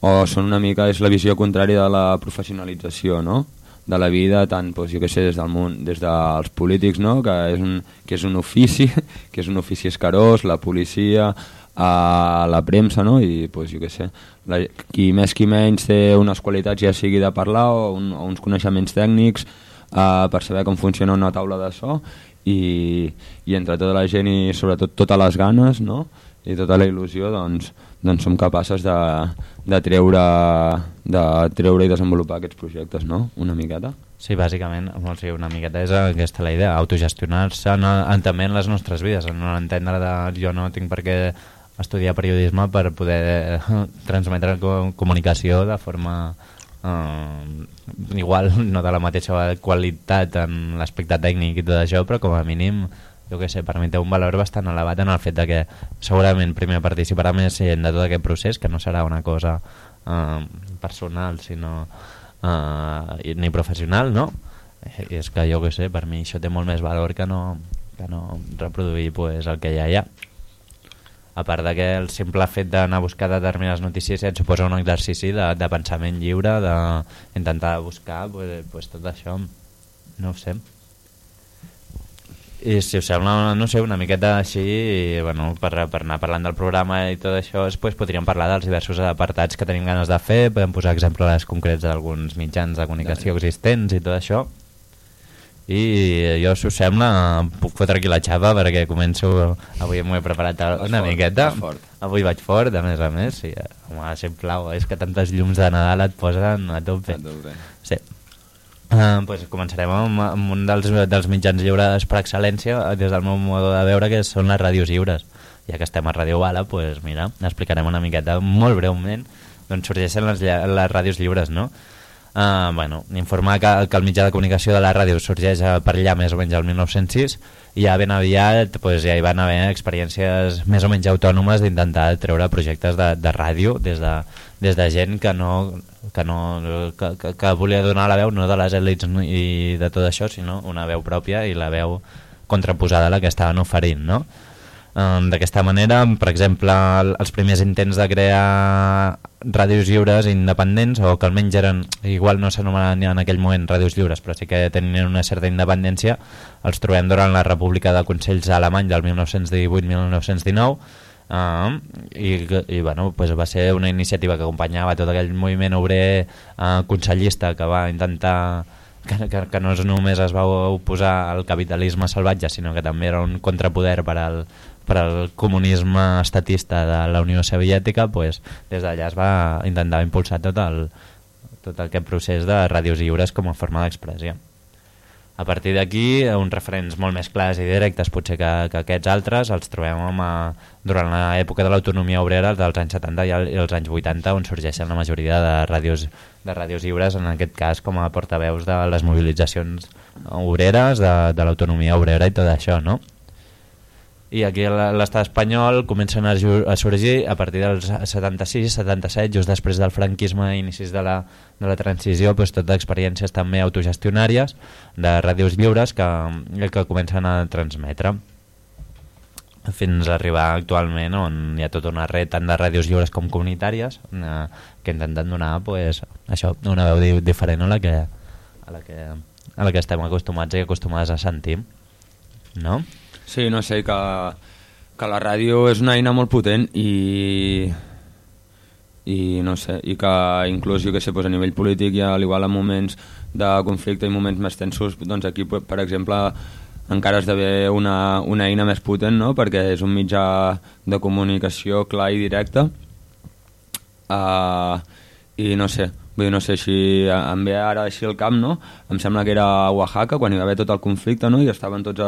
Speaker 4: o són una mica, és la visió contrària de la professionalització, no? De la vida, tant doncs, jo que sé, des del món, des dels polítics, no? que, és un, que és un ofici, que és un ofici escarós, la policia, a la premsa, no? i doncs, jo que sé, la, qui més qui menys té unes qualitats ja sigui de parlar o, un, o uns coneixements tècnics uh, per saber com funciona una taula de so i, i entre tota la gent i sobretot totes les ganes no? i tota la il·lusió doncs, doncs som capaces de, de, treure, de treure i desenvolupar aquests projectes, no? Una miqueta.
Speaker 5: Sí, bàsicament, o sigui, una miqueta és aquesta la idea, autogestionar-se en, en, també en les nostres vides, en entendre de jo no tinc per què estudiar periodisme per poder eh, transmetre co- comunicació de forma eh, igual no de la mateixa qualitat en l'aspecte tècnic i tot això, però com a mínim jo que sé, per mi té un valor bastant elevat en el fet de que segurament primer participarà més gent de tot aquest procés, que no serà una cosa eh, personal, sinó eh, ni professional, no? I és que jo que sé, per mi això té molt més valor que no, que no reproduir pues, el que hi ha. A part de que el simple fet d'anar a buscar determinades notícies et suposa un exercici de, de pensament lliure, d'intentar buscar pues, pues, tot això, no ho sé. I si us sembla, no sé, una miqueta així, bueno, per, per anar parlant del programa i tot això, pues, podríem parlar dels diversos apartats que tenim ganes de fer, podem posar exemples concrets d'alguns mitjans de comunicació existents i tot això. I jo, si us sembla, puc fotre aquí la xapa perquè començo... Avui m'ho he preparat una
Speaker 4: fort,
Speaker 5: miqueta.
Speaker 4: fort.
Speaker 5: Avui vaig fort, a més a més. Sí, home, sisplau, és que tantes llums de Nadal et posen a tope.
Speaker 4: A tope.
Speaker 5: Sí. Uh, pues començarem amb, amb un dels, dels mitjans lliures per excel·lència eh, des del meu modo de veure que són les ràdios lliures ja que estem a Radio Bala pues mira, explicarem una miqueta molt breument d'on sorgeixen les, les ràdios lliures no? Uh, bueno, informar que, que el mitjà de comunicació de la ràdio sorgeix eh, per allà més o menys el 1906 i ja ben aviat pues, ja hi van haver experiències més o menys autònomes d'intentar treure projectes de, de ràdio des de, des de gent que no, que, no que, que, que volia donar la veu no de les èlits i de tot això sinó una veu pròpia i la veu contraposada a la que estaven oferint no? D'aquesta manera, per exemple, el- els primers intents de crear ràdios lliures independents, o que almenys eren, igual no s'anomenaven en aquell moment ràdios lliures, però sí que tenien una certa independència, els trobem durant la República de Consells Alemany del 1918-1919, Uh, i, i bueno, pues va ser una iniciativa que acompanyava tot aquell moviment obrer uh, consellista que va intentar que, que, que no és només es va oposar al capitalisme salvatge sinó que també era un contrapoder per al, per al comunisme estatista de la Unió Soviètica pues, des d'allà es va intentar impulsar tot el, tot aquest procés de ràdios lliures com a forma d'expressió a partir d'aquí, uns referents molt més clars i directes potser que, que aquests altres els trobem a, durant l'època de l'autonomia obrera dels anys 70 i, i els anys 80 on sorgeixen la majoria de ràdios, de ràdios lliures, en aquest cas com a portaveus de les mobilitzacions obreres, de, de l'autonomia obrera i tot això, no? I aquí a l'estat espanyol comencen a, a sorgir a partir dels 76, 77, just després del franquisme i inicis de la, de la transició, doncs, totes experiències també autogestionàries de ràdios lliures que, que comencen a transmetre fins a arribar actualment on hi ha tota una red tant de ràdios lliures com comunitàries eh, que intenten donar pues, això, una veu di diferent a la, que, a, la que, a la que estem acostumats i acostumades a sentir no?
Speaker 4: Sí, no sé, que, que la ràdio és una eina molt potent i i no sé, i que inclús jo que sé, doncs a nivell polític i al igual en moments de conflicte i moments més tensos doncs aquí per exemple encara esdevé una, una eina més potent no? perquè és un mitjà de comunicació clar i directe uh, i no sé vull dir, no sé si em ve ara així el camp no? em sembla que era a Oaxaca quan hi va haver tot el conflicte no? i estaven tots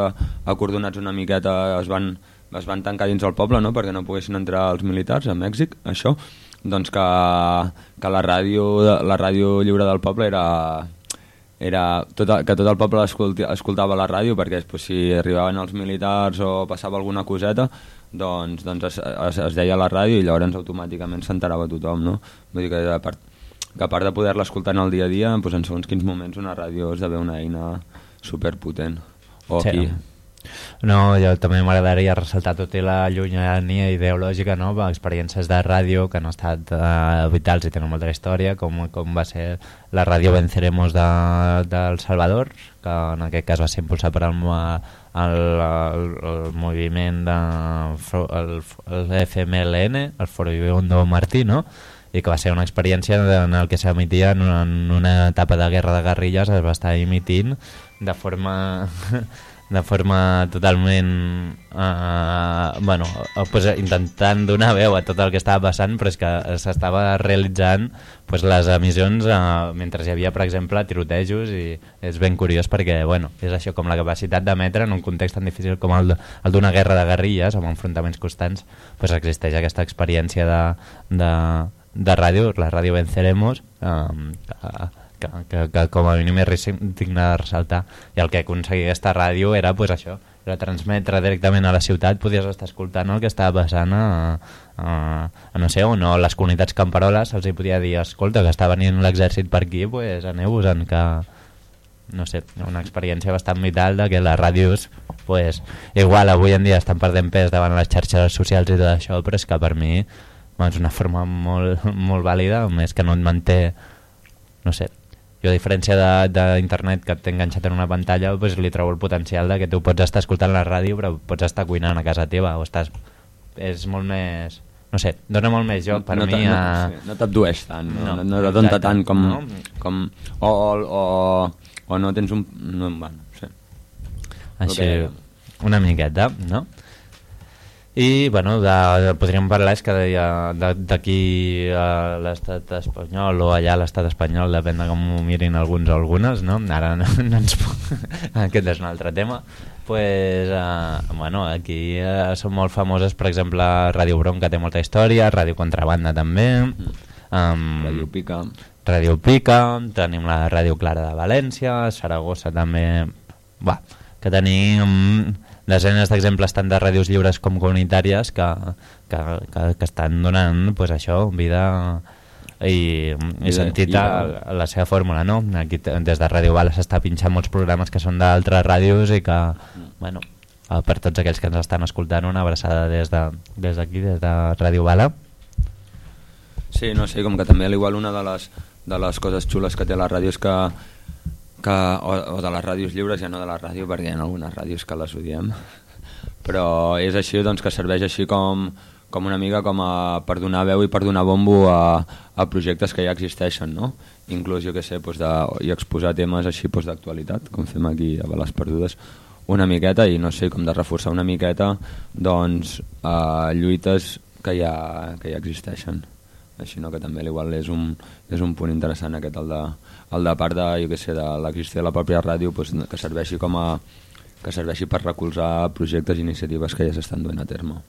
Speaker 4: acordonats una miqueta es van, es van tancar dins el poble no? perquè no poguessin entrar els militars a Mèxic això, doncs que, que la ràdio la ràdio lliure del poble era era tot, que tot el poble escolti, escoltava la ràdio perquè pues, si arribaven els militars o passava alguna coseta doncs, doncs es, es, es deia a la ràdio i llavors automàticament s'enterava tothom no? vull dir que a part, que a part de poder-la escoltar en el dia a dia doncs en segons quins moments una ràdio esdevé una eina superpotent o
Speaker 5: sí. aquí no, jo també m'agradaria ressaltar tot i la llunyania ideològica, no? experiències de ràdio que han estat uh, vitals i tenen molta història, com, com va ser la ràdio Venceremos de, del Salvador, que en aquest cas va ser impulsat per el, el, el, el moviment de el, el FMLN, el Foroyondo Martí, no? I que va ser una experiència en el que s'emitia en, en una etapa de guerra de guerrilles es va estar emitint de forma de forma totalment uh, bueno, pues, intentant donar veu a tot el que estava passant però és que s'estava realitzant pues, les emissions uh, mentre hi havia per exemple tirotejos i és ben curiós perquè bueno, és això com la capacitat d'emetre en un context tan difícil com el, d'una guerra de guerrilles amb enfrontaments constants pues, existeix aquesta experiència de, de, de ràdio, la ràdio Venceremos um, uh, que, que, que com a mínim és digne de ressaltar. I el que aconseguia aquesta ràdio era pues, això, era transmetre directament a la ciutat. Podies estar escoltant el que estava passant a, a, a no sé, o no, les comunitats camperoles els hi podia dir, escolta, que està venint l'exèrcit per aquí, pues, aneu-vos en que no sé, una experiència bastant vital de que les ràdios pues, igual avui en dia estan perdent pes davant les xarxes socials i tot això, però és que per mi és una forma molt, molt vàlida, més que no et manté no sé, jo a diferència d'internet que t'he enganxat en una pantalla pues, li trobo el potencial de que tu pots estar escoltant la ràdio però pots estar cuinant a casa teva o estàs... és molt més no sé, dona molt més joc per
Speaker 4: no,
Speaker 5: mi
Speaker 4: no,
Speaker 5: a...
Speaker 4: sí, no t'abdueix tant no, no, no
Speaker 5: exacte,
Speaker 4: tant com,
Speaker 5: no?
Speaker 4: com o, o, o, o no tens un no, bueno, sí.
Speaker 5: així,
Speaker 4: Okay.
Speaker 5: una miqueta no? I bueno, de, podríem parlar és que d'aquí a l'estat espanyol o allà a l'estat espanyol depèn de com ho mirin alguns o algunes no? ara no, no ens aquest és un altre tema. Pues, uh, bueno, aquí uh, són molt famoses per exemple Ràdio Bronc que té molta història Ràdio Contrabanda també um,
Speaker 4: Ràdio Pica.
Speaker 5: Ràdio Pica tenim la Ràdio Clara de València Saragossa també va, que tenim desenes d'exemples tant de ràdios lliures com comunitàries que, que, que, que estan donant pues, això, vida i, i sentit a, a la seva fórmula no? aquí des de Ràdio Bala s'està pinxant molts programes que són d'altres ràdios i que bueno, per tots aquells que ens estan escoltant una abraçada des d'aquí, de, des, des de Ràdio Bala
Speaker 4: Sí, no sé, com que també al igual una de les, de les coses xules que té la ràdio és que que, o, o de les ràdios lliures, ja no de la ràdio, perquè hi ha algunes ràdios que les odiem, però és així doncs, que serveix així com, com una mica com a, per donar veu i per donar bombo a, a projectes que ja existeixen, no? Inclús, jo què sé, doncs de, i exposar temes així doncs, d'actualitat, com fem aquí a Bales Perdudes, una miqueta i no sé, com de reforçar una miqueta doncs, eh, lluites que ja, que ja existeixen així no, que també igual és un, és un punt interessant aquest, el de, el de part de, jo què sé, de l'existència de la pròpia ràdio doncs, que serveixi com a que serveixi per recolzar projectes i iniciatives que ja s'estan duent a terme.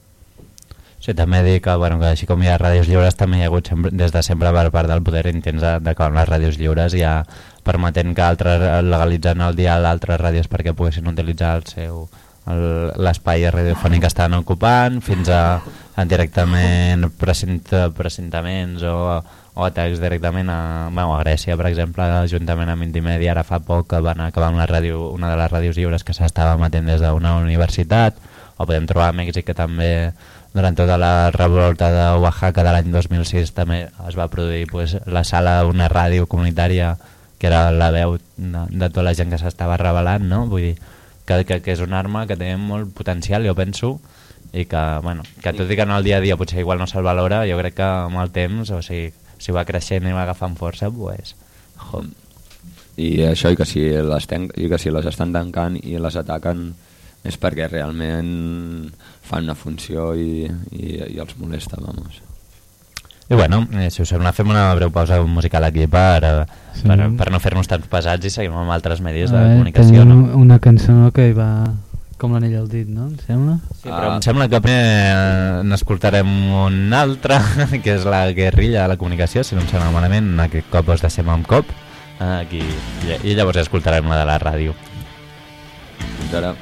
Speaker 5: Sí, també dir que, bueno, que així com hi ha ràdios lliures també hi ha hagut sempre, des de sempre per part del poder intents de que les ràdios lliures ja permetent que altres legalitzen el dia d'altres ràdios perquè poguessin utilitzar el seu l'espai radiofònic que estan ocupant fins a, a directament present, presentaments o, o atacs directament a, bueno, a Grècia per exemple, juntament amb Intimedia ara fa poc que van acabar amb la ràdio, una de les ràdios lliures que s'estava matent des d'una universitat o podem trobar a Mèxic que també durant tota la revolta de Oaxaca de l'any 2006 també es va produir pues, la sala d'una ràdio comunitària que era la veu de, de tota la gent que s'estava revelant, no? Vull dir, que, que, que és una arma que té molt potencial, jo penso, i que, bueno, que tot i que en el dia a dia potser igual no se'l valora, jo crec que amb el temps, o sigui, si va creixent i va agafant força, pues, jo.
Speaker 4: I això, i que, si les ten, i que si les estan tancant i les ataquen és perquè realment fan una funció i, i, i els molesta, vamos.
Speaker 5: I bueno, eh, si us sembla fem una breu pausa musical aquí per, eh, sí. per, per no fer-nos tan pesats i seguim amb altres medis de comunicació.
Speaker 3: No? una cançó que hi va com l'anell al dit, no? Em sembla?
Speaker 5: Sí, però ah. em sembla que eh, n'escoltarem una altra, que és la guerrilla de la comunicació, si no em sembla malament, aquest cop us deixem amb cop, eh, aquí, i, i llavors escoltarem la de la ràdio.
Speaker 4: Fins ara.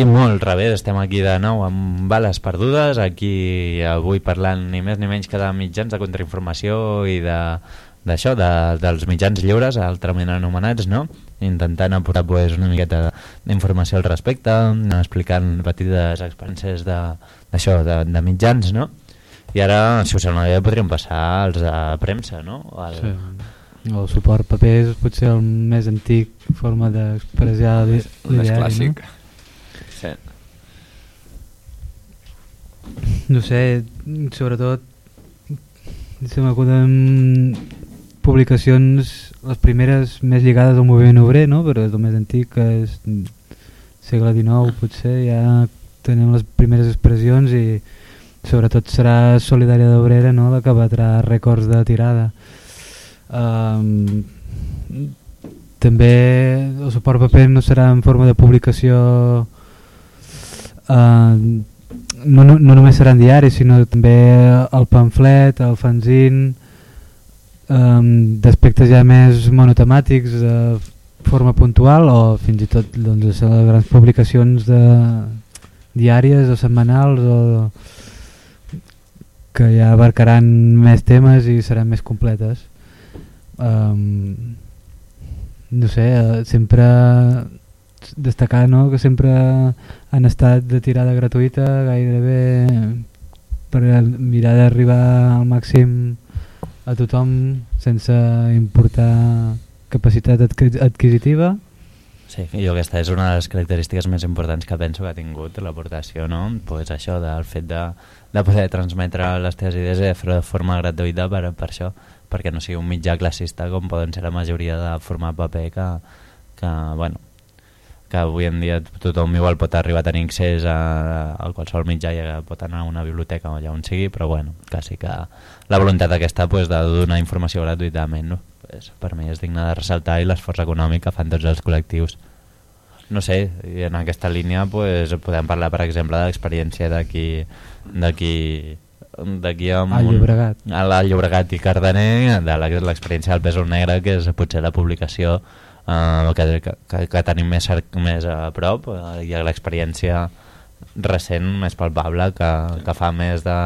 Speaker 5: I molt revés, estem aquí de nou amb bales perdudes, aquí avui parlant ni més ni menys que de mitjans de contrainformació i de d'això, de, dels mitjans lliures, altrament anomenats, no? intentant aportar pues, una miqueta d'informació al respecte, explicant petites experiències d'això, de, de, de mitjans, no? I ara, si us sembla bé, podríem passar als de premsa, no? Al...
Speaker 3: Sí. El suport paper és potser el més antic forma d'expressar l'ideari,
Speaker 4: clàssic.
Speaker 3: no?
Speaker 4: Sí.
Speaker 3: No sé, sobretot se m'acuden publicacions les primeres més lligades al moviment obrer, no? però és el més antic, que és segle XIX potser, ja tenim les primeres expressions i sobretot serà Solidària d'Obrera no? la que batrà rècords de tirada. Um, també el suport paper no serà en forma de publicació uh, no, no, no només seran diaris sinó també el pamflet, el fanzine um, d'aspectes ja més monotemàtics de forma puntual o fins i tot doncs, les grans publicacions de, diàries o setmanals o que ja abarcaran més temes i seran més completes. Um, no sé, eh, sempre destacar no? que sempre han estat de tirada gratuïta gairebé per mirar d'arribar al màxim a tothom sense importar capacitat adqui- adquisitiva
Speaker 5: Sí, jo aquesta és una de les característiques més importants que penso que ha tingut l'aportació, no? Pues això, del fet de, de poder transmetre les teves idees de forma gratuïta per, per això, perquè no sigui un mitjà classista com poden ser la majoria de format paper que, que bueno, que avui en dia tothom igual pot arribar a tenir accés a, a qualsevol mitjà i pot anar a una biblioteca o allà on sigui, però bueno, que sí que la voluntat aquesta pues, de donar informació gratuïtament, no? pues, per mi és digne de ressaltar i l'esforç econòmic que fan tots els col·lectius. No sé, i en aquesta línia pues, podem parlar, per exemple, de l'experiència d'aquí d'aquí d'aquí
Speaker 3: Al
Speaker 5: un-
Speaker 3: Llobregat.
Speaker 5: a la Llobregat i Cardener de la- l'experiència del Pèsol Negre que és potser la publicació eh, que, que, que tenim més, més a prop eh, i l'experiència recent, més palpable que, que fa més de,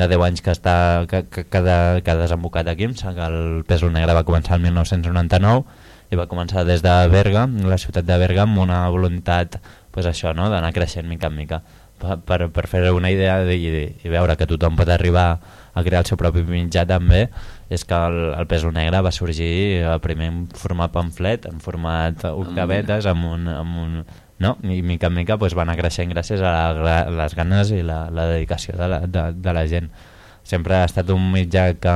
Speaker 5: de 10 anys que, està, que, que, que, de, que ha desembocat aquí. Em que el Pèsol Negre va començar el 1999 i va començar des de Berga, la ciutat de Berga amb una voluntat pues això, no? d'anar creixent mica en mica. Per, per, per fer una idea i, i veure que tothom pot arribar a crear el seu propi mitjà també és que el, el Pèsol Negre va sorgir eh, primer en format pamflet en format octavetes amb un, amb un, no? i mica en mica pues, va anar creixent gràcies a la, les ganes i la, la dedicació de la, de, de la gent sempre ha estat un mitjà que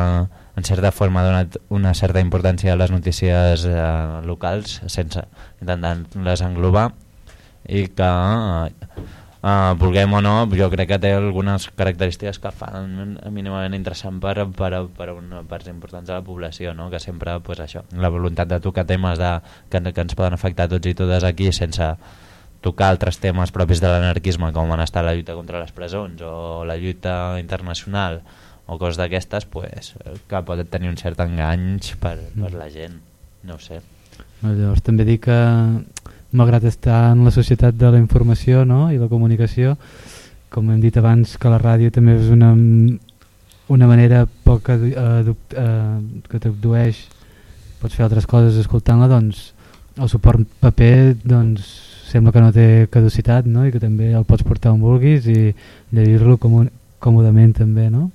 Speaker 5: en certa forma ha donat una certa importància a les notícies eh, locals sense intentant-les englobar i que eh, Uh, vulguem o no, jo crec que té algunes característiques que fan mínimament interessant per, per, per una parts importants de la població, no? que sempre pues, això, la voluntat de tocar temes de, que, que ens poden afectar tots i totes aquí sense tocar altres temes propis de l'anarquisme com van estar la lluita contra les presons o la lluita internacional o coses d'aquestes pues, que pot tenir un cert enganys per, per la gent no sé
Speaker 3: Llavors també dic que malgrat estar en la societat de la informació no? i la comunicació, com hem dit abans que la ràdio també és una, una manera poc eh, que t'abdueix, pots fer altres coses escoltant-la, doncs el suport paper doncs, sembla que no té caducitat no? i que també el pots portar on vulguis i llegir-lo còmodament també, no?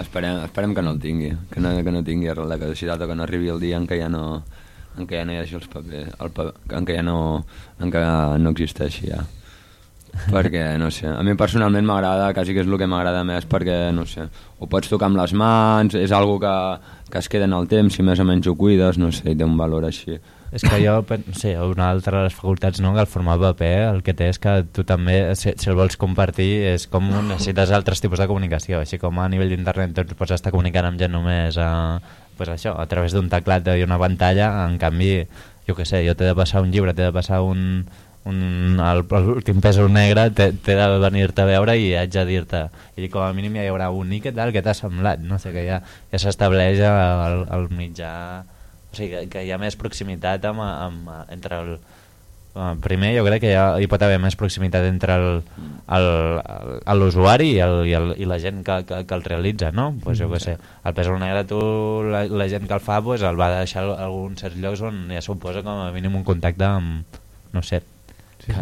Speaker 4: Esperem, esperem que no el tingui, que no, que no tingui la caducitat o que no arribi el dia en què ja no, en què ja no hi hagi els papers, el pa, en què ja no, en què no existeixi ja. perquè, no sé, a mi personalment m'agrada, quasi que és el que m'agrada més perquè, no sé, ho pots tocar amb les mans, és algo que, que es queda en el temps, si més o menys ho cuides, no sé, té un valor així.
Speaker 5: És que jo, no sé, una altra de les facultats, no?, que el format paper el que té és que tu també, si, si el vols compartir, és com necessites altres tipus de comunicació, així com a nivell d'internet doncs pots estar comunicant amb gent només a, pues això, a través d'un teclat i una pantalla, en canvi, jo què sé, jo t'he de passar un llibre, t'he de passar un, un, l'últim pèsol negre, t'he de venir-te a veure i haig de dir-te, i com a mínim ja hi haurà un i què tal, què t'ha semblat, no sé, que ja, ja s'estableix el, el mitjà o sigui, que, que hi ha més proximitat amb, amb, entre el, primer, jo crec que ja hi pot haver més proximitat entre l'usuari i, el, i, el, i la gent que, que, que el realitza, no? Pues jo què sé, el pèsol negre tu, la, la gent que el fa pues, el va deixar a alguns certs llocs on ja suposa com a mínim un contacte amb, no sé,
Speaker 3: Sí,
Speaker 5: que,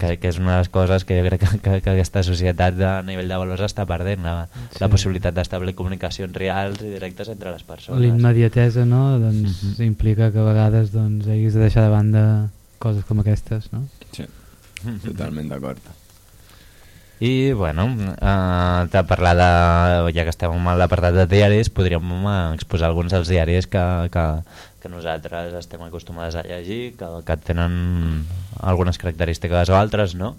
Speaker 5: que, que és una de les coses que jo crec que, que, que aquesta societat de nivell de valors està perdent, la,
Speaker 3: Sí.
Speaker 5: la possibilitat d'establir comunicacions reals i directes entre les persones.
Speaker 3: L'immediatesa no? doncs, implica que a vegades doncs, hagis de deixar de banda coses com aquestes. No?
Speaker 4: Sí, totalment d'acord.
Speaker 5: I, bueno, eh, de parlar de, ja que estem amb l'apartat de diaris, podríem exposar alguns dels diaris que, que, que nosaltres estem acostumades a llegir, que, que tenen algunes característiques o altres, no?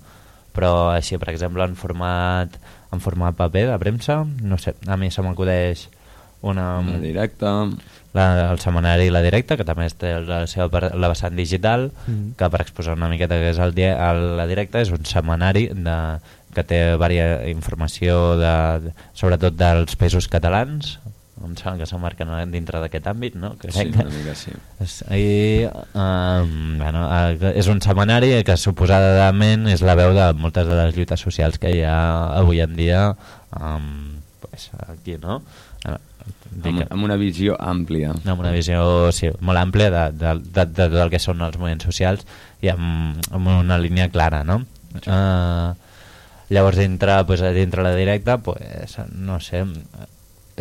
Speaker 5: Però així, per exemple, en format, en format paper de premsa, no sé, a mi se m'acudeix una...
Speaker 4: Una directa,
Speaker 5: la, el setmanari i la directa, que també té la seva la vessant digital,
Speaker 3: Mm.
Speaker 5: que per exposar una miqueta que és el, dia, el, la directa, és un setmanari de, que té varia informació de, de, sobretot dels països catalans, em sembla que s'emmarquen dintre d'aquest àmbit, no? Crec
Speaker 4: sí,
Speaker 5: que-
Speaker 4: una mica sí.
Speaker 5: és- I, um, bueno, és un setmanari que suposadament és la veu de moltes de les lluites socials que hi ha avui en dia um, pues, aquí, no?
Speaker 4: Amb, amb una visió àmplia.
Speaker 5: amb una visió sí, molt àmplia de, de, de, de tot el que són els moviments socials i amb, amb una línia clara, no? Uh, llavors dintre, pues, dintre la directa pues, no sé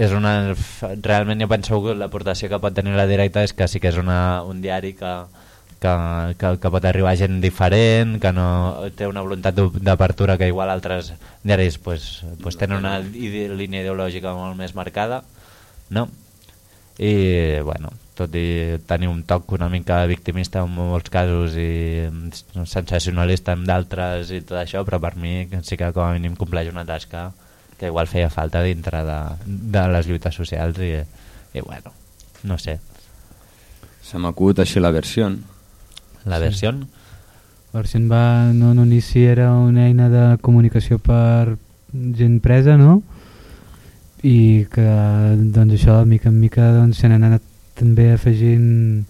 Speaker 5: és una, realment jo penso que l'aportació que pot tenir la directa és que sí que és una, un diari que, que, que, que pot arribar gent diferent, que no té una voluntat d'apertura que igual altres diaris pues, pues tenen una línia ideològica molt més marcada, no? I, bueno, tot i tenir un toc una mica victimista en molts casos i mm, sensacionalista en d'altres i tot això, però per mi sí que com a mínim compleix una tasca que igual feia falta dintre de, de les lluites socials i, i bueno, no sé,
Speaker 4: Se m'acut així la versió.
Speaker 5: La
Speaker 3: Sí.
Speaker 5: versió
Speaker 3: Version va, no, en un inici era una eina de comunicació per gent presa, no? I que doncs això, de mica en mica doncs, se n'han anat també afegint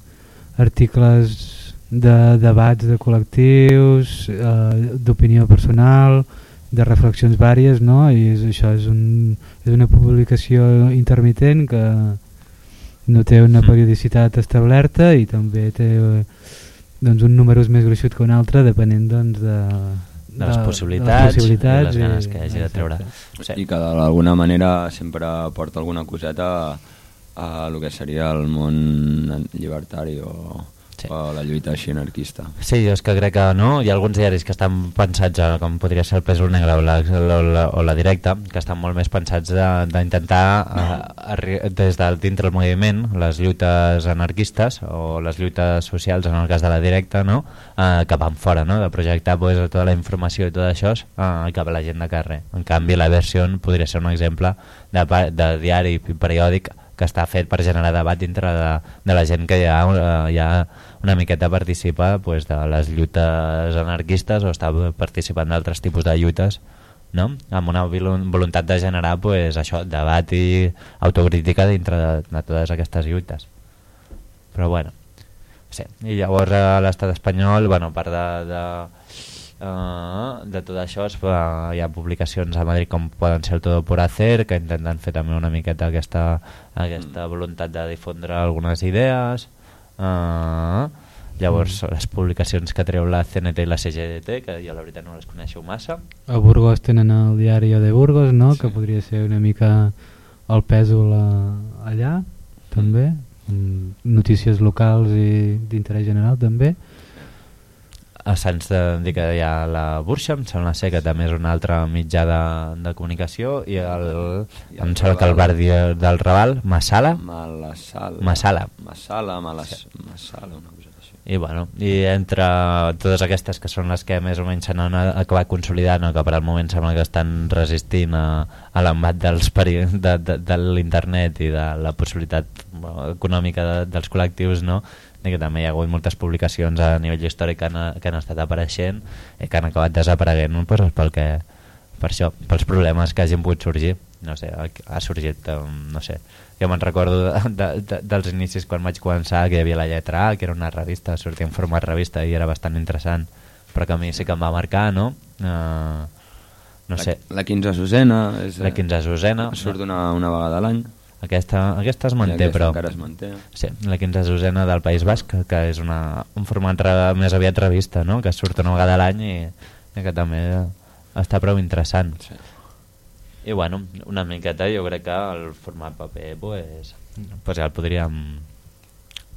Speaker 3: articles de debats de col·lectius, eh, d'opinió personal, de reflexions vàries, no? I és, això és, un, és una publicació intermitent que no té una
Speaker 5: Mm.
Speaker 3: periodicitat establerta i també té eh, doncs, un número és més gruixut que un altre depenent doncs, de,
Speaker 5: de les possibilitats, i les ganes que hagi de treure.
Speaker 3: Exacte.
Speaker 5: Sí.
Speaker 4: I que d'alguna manera sempre porta alguna coseta a, a el que seria el món llibertari o,
Speaker 5: Sí.
Speaker 4: o la lluita així anarquista.
Speaker 5: Sí, jo és que crec que no. Hi ha alguns diaris que estan pensats, a, com podria ser el Pèsol Negre o la, o la, o la Directa, que estan molt més pensats de- d'intentar, eh, des de dintre el moviment, les lluites anarquistes o les lluites socials, en el cas de la Directa, no? eh, cap enfora, no? de projectar pues, tota la informació i tot això eh, cap a la gent de carrer. En canvi, la versió podria ser un exemple de, de diari periòdic que està fet per generar debat dintre de, de la gent que ja, eh, ja una miqueta participa pues, de les lluites anarquistes o està participant d'altres tipus de lluites no? amb una volu- voluntat de generar pues, això, debat i autocrítica dintre de, de totes aquestes lluites però bueno sí. i llavors l'estat espanyol bueno, a part de, de, uh, de tot això es fa, hi ha publicacions a Madrid com poden ser el Todo por Hacer que intenten fer també una miqueta aquesta, aquesta voluntat de difondre algunes idees uh, llavors les publicacions que treu la CNT i la CGT que jo la veritat no les coneixo massa
Speaker 3: A Burgos tenen el diari de Burgos, no?
Speaker 4: Sí.
Speaker 3: que podria ser una mica el pèsol a, allà, també. Mm, Notícies locals i d'interès general, també.
Speaker 5: A Sants de, dir que hi ha la Burxa, em sembla ser que també és un altre mitjà de, de comunicació i el,
Speaker 4: I el
Speaker 5: em sembla que el bar di- del Raval, Massala
Speaker 4: Malassala.
Speaker 5: Massala.
Speaker 4: Massala, malas, Massala, una cosa així.
Speaker 5: i, bueno, i entre totes aquestes que són les que més o menys s'han acabat consolidant o que per al moment sembla que estan resistint a, a l'embat peri- de, de, de l'internet i de la possibilitat econòmica de, dels col·lectius no? I que també hi ha hagut moltes publicacions a nivell històric que han, que han estat apareixent i que han acabat desapareguent pues, pel que, per això, pels problemes que hagin pogut sorgir no sé, ha, sorgit no sé, Jo me'n recordo de, de, de, dels inicis quan vaig començar que hi havia la lletra A, que era una revista, sortia en format revista i era bastant interessant, però que a mi sí que em va marcar, no? Uh, no sé,
Speaker 7: La, la 15 Susena. És,
Speaker 5: la 15 Susena,
Speaker 7: Surt una, una vegada a l'any.
Speaker 5: Aquesta, aquesta es manté,
Speaker 7: aquesta
Speaker 5: però...
Speaker 7: Encara es manté.
Speaker 5: Sí, la 15 Susena del País Basc, que, és una, un format re, més aviat revista, no? que surt una vegada a l'any i, i que també està prou interessant.
Speaker 7: Sí.
Speaker 5: I bueno, una miqueta jo crec que el format paper pues, pues ja el podríem,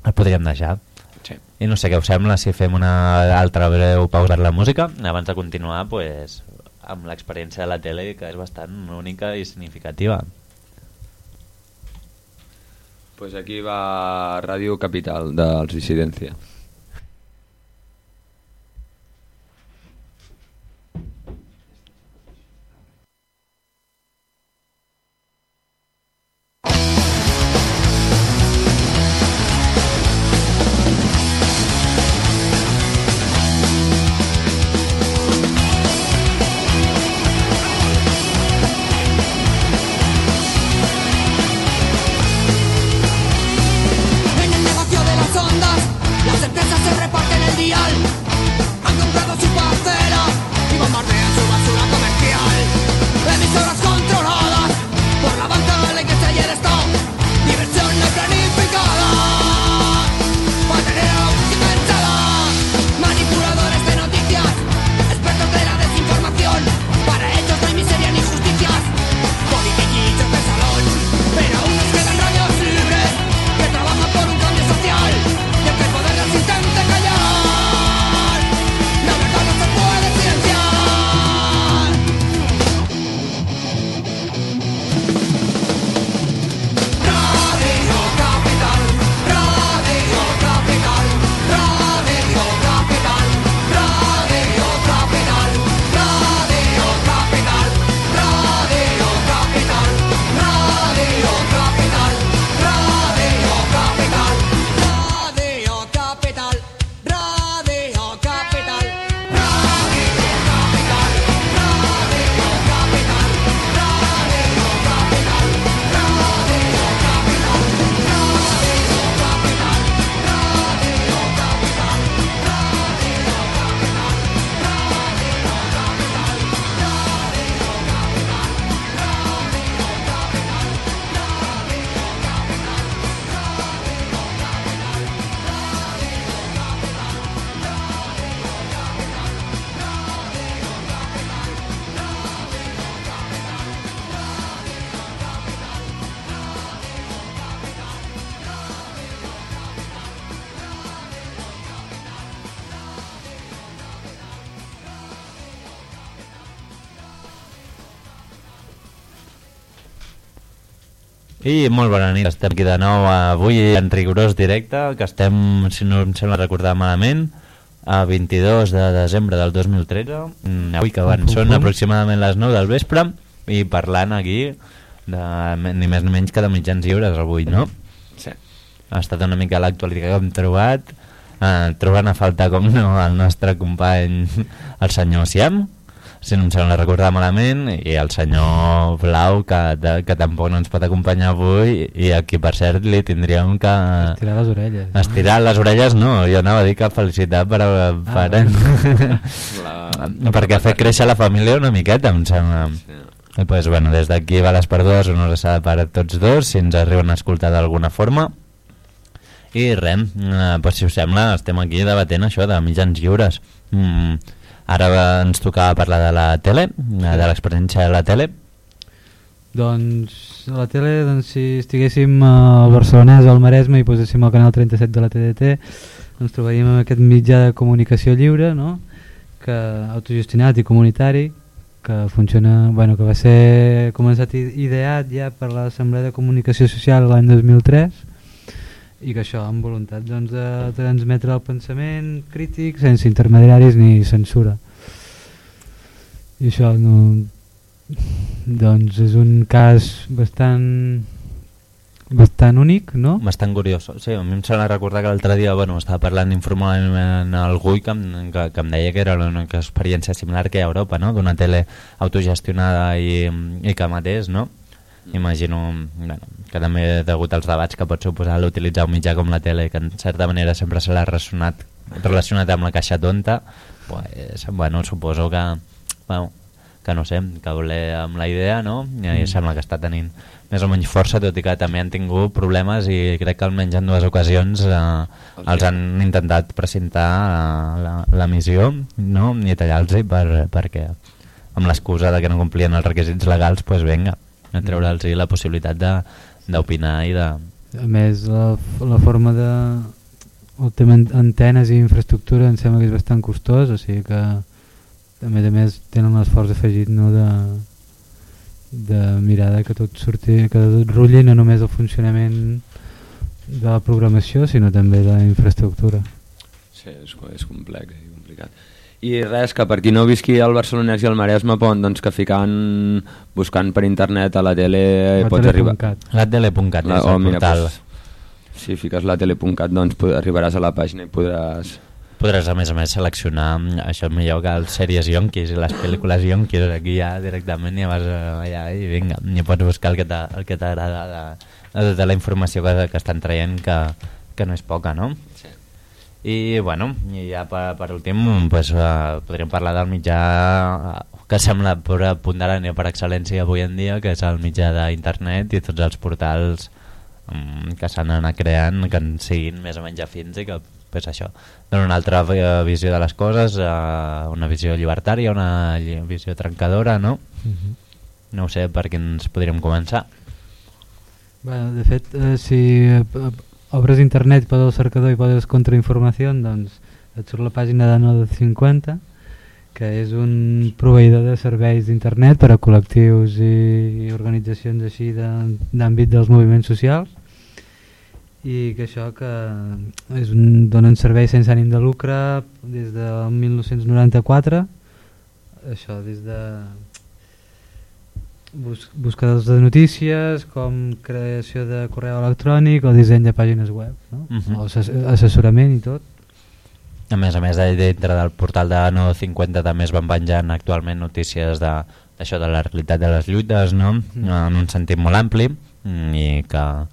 Speaker 5: el podríem deixar.
Speaker 7: Sí.
Speaker 5: I no sé què us sembla si fem una altra breu pausa en la música abans de continuar pues, amb l'experiència de la tele que és bastant única i significativa.
Speaker 7: Pues aquí va Ràdio Capital dels Dissidència.
Speaker 5: I molt bona nit, estem aquí de nou avui en rigorós directe, que estem, si no em sembla recordar malament, a 22 de desembre del 2013, mm, avui que van, són aproximadament les 9 del vespre, i parlant aquí de, ni més ni menys que de mitjans lliures avui, no?
Speaker 7: Sí.
Speaker 5: Ha estat una mica l'actualitat que hem trobat, eh, trobant a faltar, com no, el nostre company, el senyor Siam, si no em sembla recordar malament, i el senyor Blau, que, de, que tampoc no ens pot acompanyar avui, i aquí, per cert, li tindríem que...
Speaker 3: Estirar les orelles. no?
Speaker 5: Estirar les orelles no, jo anava a dir que felicitar per, per,
Speaker 7: La,
Speaker 5: perquè ha fet créixer la família una miqueta, em sembla.
Speaker 7: Sí.
Speaker 5: I pues, bueno, des d'aquí va les perdudes, una abraçada per a tots dos, si ens arriben a escoltar d'alguna forma. I res, eh, pues, si us sembla, estem aquí debatent això de mitjans lliures. Mm, ara ens tocava parlar de la tele, de l'experiència de la tele.
Speaker 3: Doncs a la tele, doncs, si estiguéssim al Barcelonès o al Maresme i poséssim el canal 37 de la TDT, ens trobaríem amb aquest mitjà de comunicació lliure, no? que autogestionat i comunitari, que funciona, bueno, que va ser començat i ideat ja per l'Assemblea de Comunicació Social l'any 2003 i que això amb voluntat doncs, de transmetre el pensament crític sense intermediaris ni censura i això no, doncs és un cas bastant bastant únic, no?
Speaker 5: Bastant curiós. Sí, a mi em sembla recordar que l'altre dia bueno, estava parlant informalment amb Gui que, em- que, que em deia que era una experiència similar que a Europa, no? d'una tele autogestionada i, i que matés, no? Imagino bueno, que també degut als debats que pot suposar l'utilitzar un mitjà com la tele que en certa manera sempre se l'ha relacionat, relacionat amb la caixa tonta pues, bueno, suposo que bueno, que no sé, que voler amb la idea no? i mm. sembla que està tenint més o menys força, tot i que també han tingut problemes i crec que almenys en dues ocasions eh, els han intentat presentar a l'emissió no? i tallar-los per, perquè amb l'excusa de que no complien els requisits legals, pues venga, a treure'ls la possibilitat de d'opinar i de...
Speaker 3: A més, la, la forma de... El tema antenes i infraestructura em sembla que és bastant costós, o sigui que a més a més tenen l'esforç afegit no, de, de mirar que tot surti, que tot rulli no només el funcionament de la programació sinó també de la infraestructura.
Speaker 4: Sí, és, és complex i complicat. I res, que per qui no visqui al Barcelonès i al Maresme, pon, doncs que ficant, buscant per internet a la tele
Speaker 3: La
Speaker 4: pots
Speaker 3: tele
Speaker 4: arribar...
Speaker 5: La tele.cat
Speaker 4: La,
Speaker 5: és
Speaker 4: oh,
Speaker 5: el
Speaker 4: mira,
Speaker 5: portal.
Speaker 4: pues, si fiques la tele.cat doncs arribaràs a la pàgina i podràs...
Speaker 5: Podràs a més a més seleccionar això és millor que les sèries yonquis i les pel·lícules yonquis aquí ja directament ja vas eh, allà i vinga, ja pots buscar el que t'ha- el que t'agrada de, de tota la informació que, que estan traient que, que no és poca, no?
Speaker 4: Sí.
Speaker 5: I bueno, i ja per, per últim pues, uh, podríem parlar del mitjà eh, que sembla pura ponderània per excel·lència avui en dia, que és el mitjà d'internet i tots els portals um, que s'han anat creant, que en siguin més o menys afins i que pues, això, donen una altra eh, visió de les coses, uh, una visió llibertària, una lli- visió trencadora, no?
Speaker 3: Mhm.
Speaker 5: No ho sé, per què ens podríem començar?
Speaker 3: Bueno, de fet, eh, si obres internet, poses el cercador i poses contrainformació, doncs et surt la pàgina de 950, que és un proveïdor de serveis d'internet per a col·lectius i organitzacions així de- d'àmbit dels moviments socials i que això que és un, donen serveis sense ànim de lucre des del 1994 això des de bus buscadors de notícies, com creació de correu electrònic o disseny de pàgines web, no?
Speaker 5: uh
Speaker 3: -huh. o assessorament i tot.
Speaker 5: A més a més, dintre del portal de No 50 també es van penjant actualment notícies d'això de, de la realitat de les lluites, no?
Speaker 3: Mm.
Speaker 5: en un sentit molt ampli, mm, i que,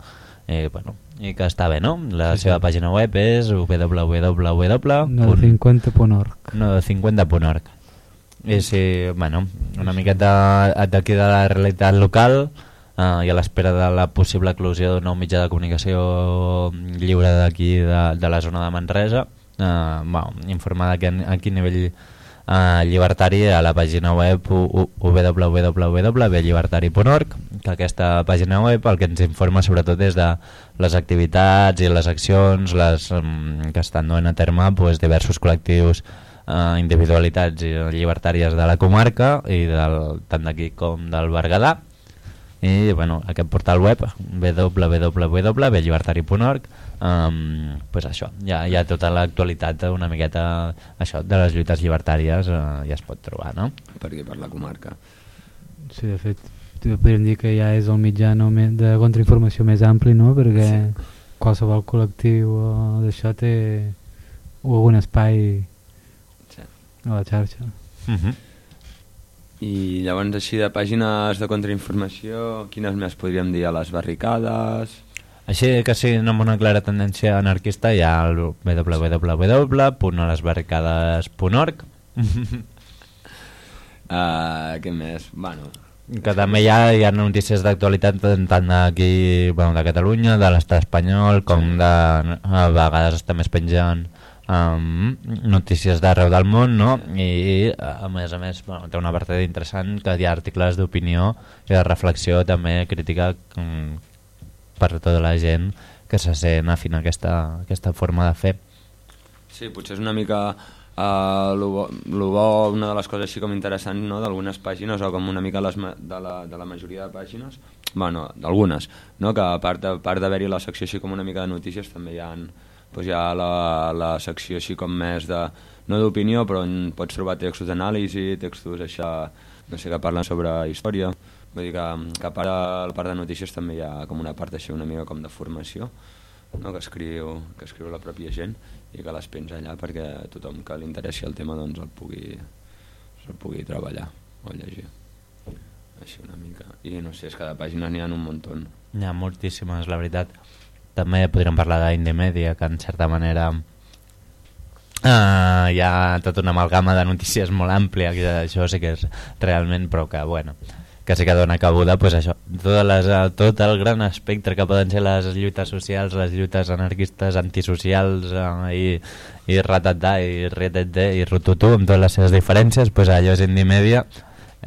Speaker 5: i, bueno, i que està bé, no? La
Speaker 3: sí,
Speaker 5: seva
Speaker 3: sí.
Speaker 5: pàgina web és
Speaker 3: www.no50.org.
Speaker 5: No50.org és, eh, bueno, una miqueta d'aquí de la realitat local eh, i a l'espera de la possible eclosió d'un nou mitjà de comunicació lliure d'aquí, de, de la zona de Manresa, eh, bueno, informar de a quin nivell eh, llibertari a la pàgina web www.llibertari.org que aquesta pàgina web el que ens informa sobretot és de les activitats i les accions les, mm, que estan donant a terme pues, diversos col·lectius eh, individualitats i llibertàries de la comarca i del, tant d'aquí com del Berguedà i bueno, aquest portal web www.llibertari.org um, pues això, ja, ja tota l'actualitat una miqueta això de les lluites llibertàries uh, ja es pot trobar no?
Speaker 4: per aquí, per la comarca.
Speaker 3: sí, de fet podríem dir que ja és el mitjà no, me- de contrainformació més ampli no? perquè
Speaker 4: Sí.
Speaker 3: qualsevol col·lectiu o d'això té algun espai. A la xarxa.
Speaker 5: Uh -huh.
Speaker 4: I llavors així de pàgines de contrainformació, quines més podríem dir a les barricades...
Speaker 5: Així que sí, no amb una clara tendència anarquista hi ha el www.lesbarricades.org
Speaker 4: Uh, què més? Bueno,
Speaker 5: que també hi ha, hi ha notícies d'actualitat tant tant d'aquí, bueno, de Catalunya, de l'estat espanyol, com de, a vegades també es pengen um, notícies d'arreu del món, no? I a més a més bueno, té una part interessant que hi ha articles d'opinió i de reflexió també crítica um, per tota la gent que se sent afina aquesta, aquesta forma de fer.
Speaker 4: Sí, potser és una mica uh, lo, bo, lo bo, una de les coses així com interessants no, d'algunes pàgines o com una mica les, de, la, de la majoria de pàgines, bueno, d'algunes, no, que a part d'haver-hi la secció així com una mica de notícies també hi ha, doncs hi ha la, la secció així com més de, no d'opinió, però on pots trobar textos d'anàlisi, textos això, no sé, que parlen sobre història, vull dir que, que a part de la part de notícies també hi ha com una part així una mica com de formació, no? que, escriu, que escriu la pròpia gent i que les penja allà perquè tothom que li interessi el tema doncs el pugui, el pugui treballar o llegir. així una mica. I no sé, és que de pàgines n'hi ha un muntó.
Speaker 5: N'hi ha moltíssimes, la veritat. També podríem parlar d'Indie Media, que en certa manera uh, hi ha tota una amalgama de notícies molt àmplia, que això sí que és realment, però que, bueno, que sí que dona cabuda, pues això, totes les, eh, tot el gran espectre que poden ser les lluites socials, les lluites anarquistes, antisocials eh, i, i ratatà i retetè i rotutú amb totes les seves diferències, pues allò és indie media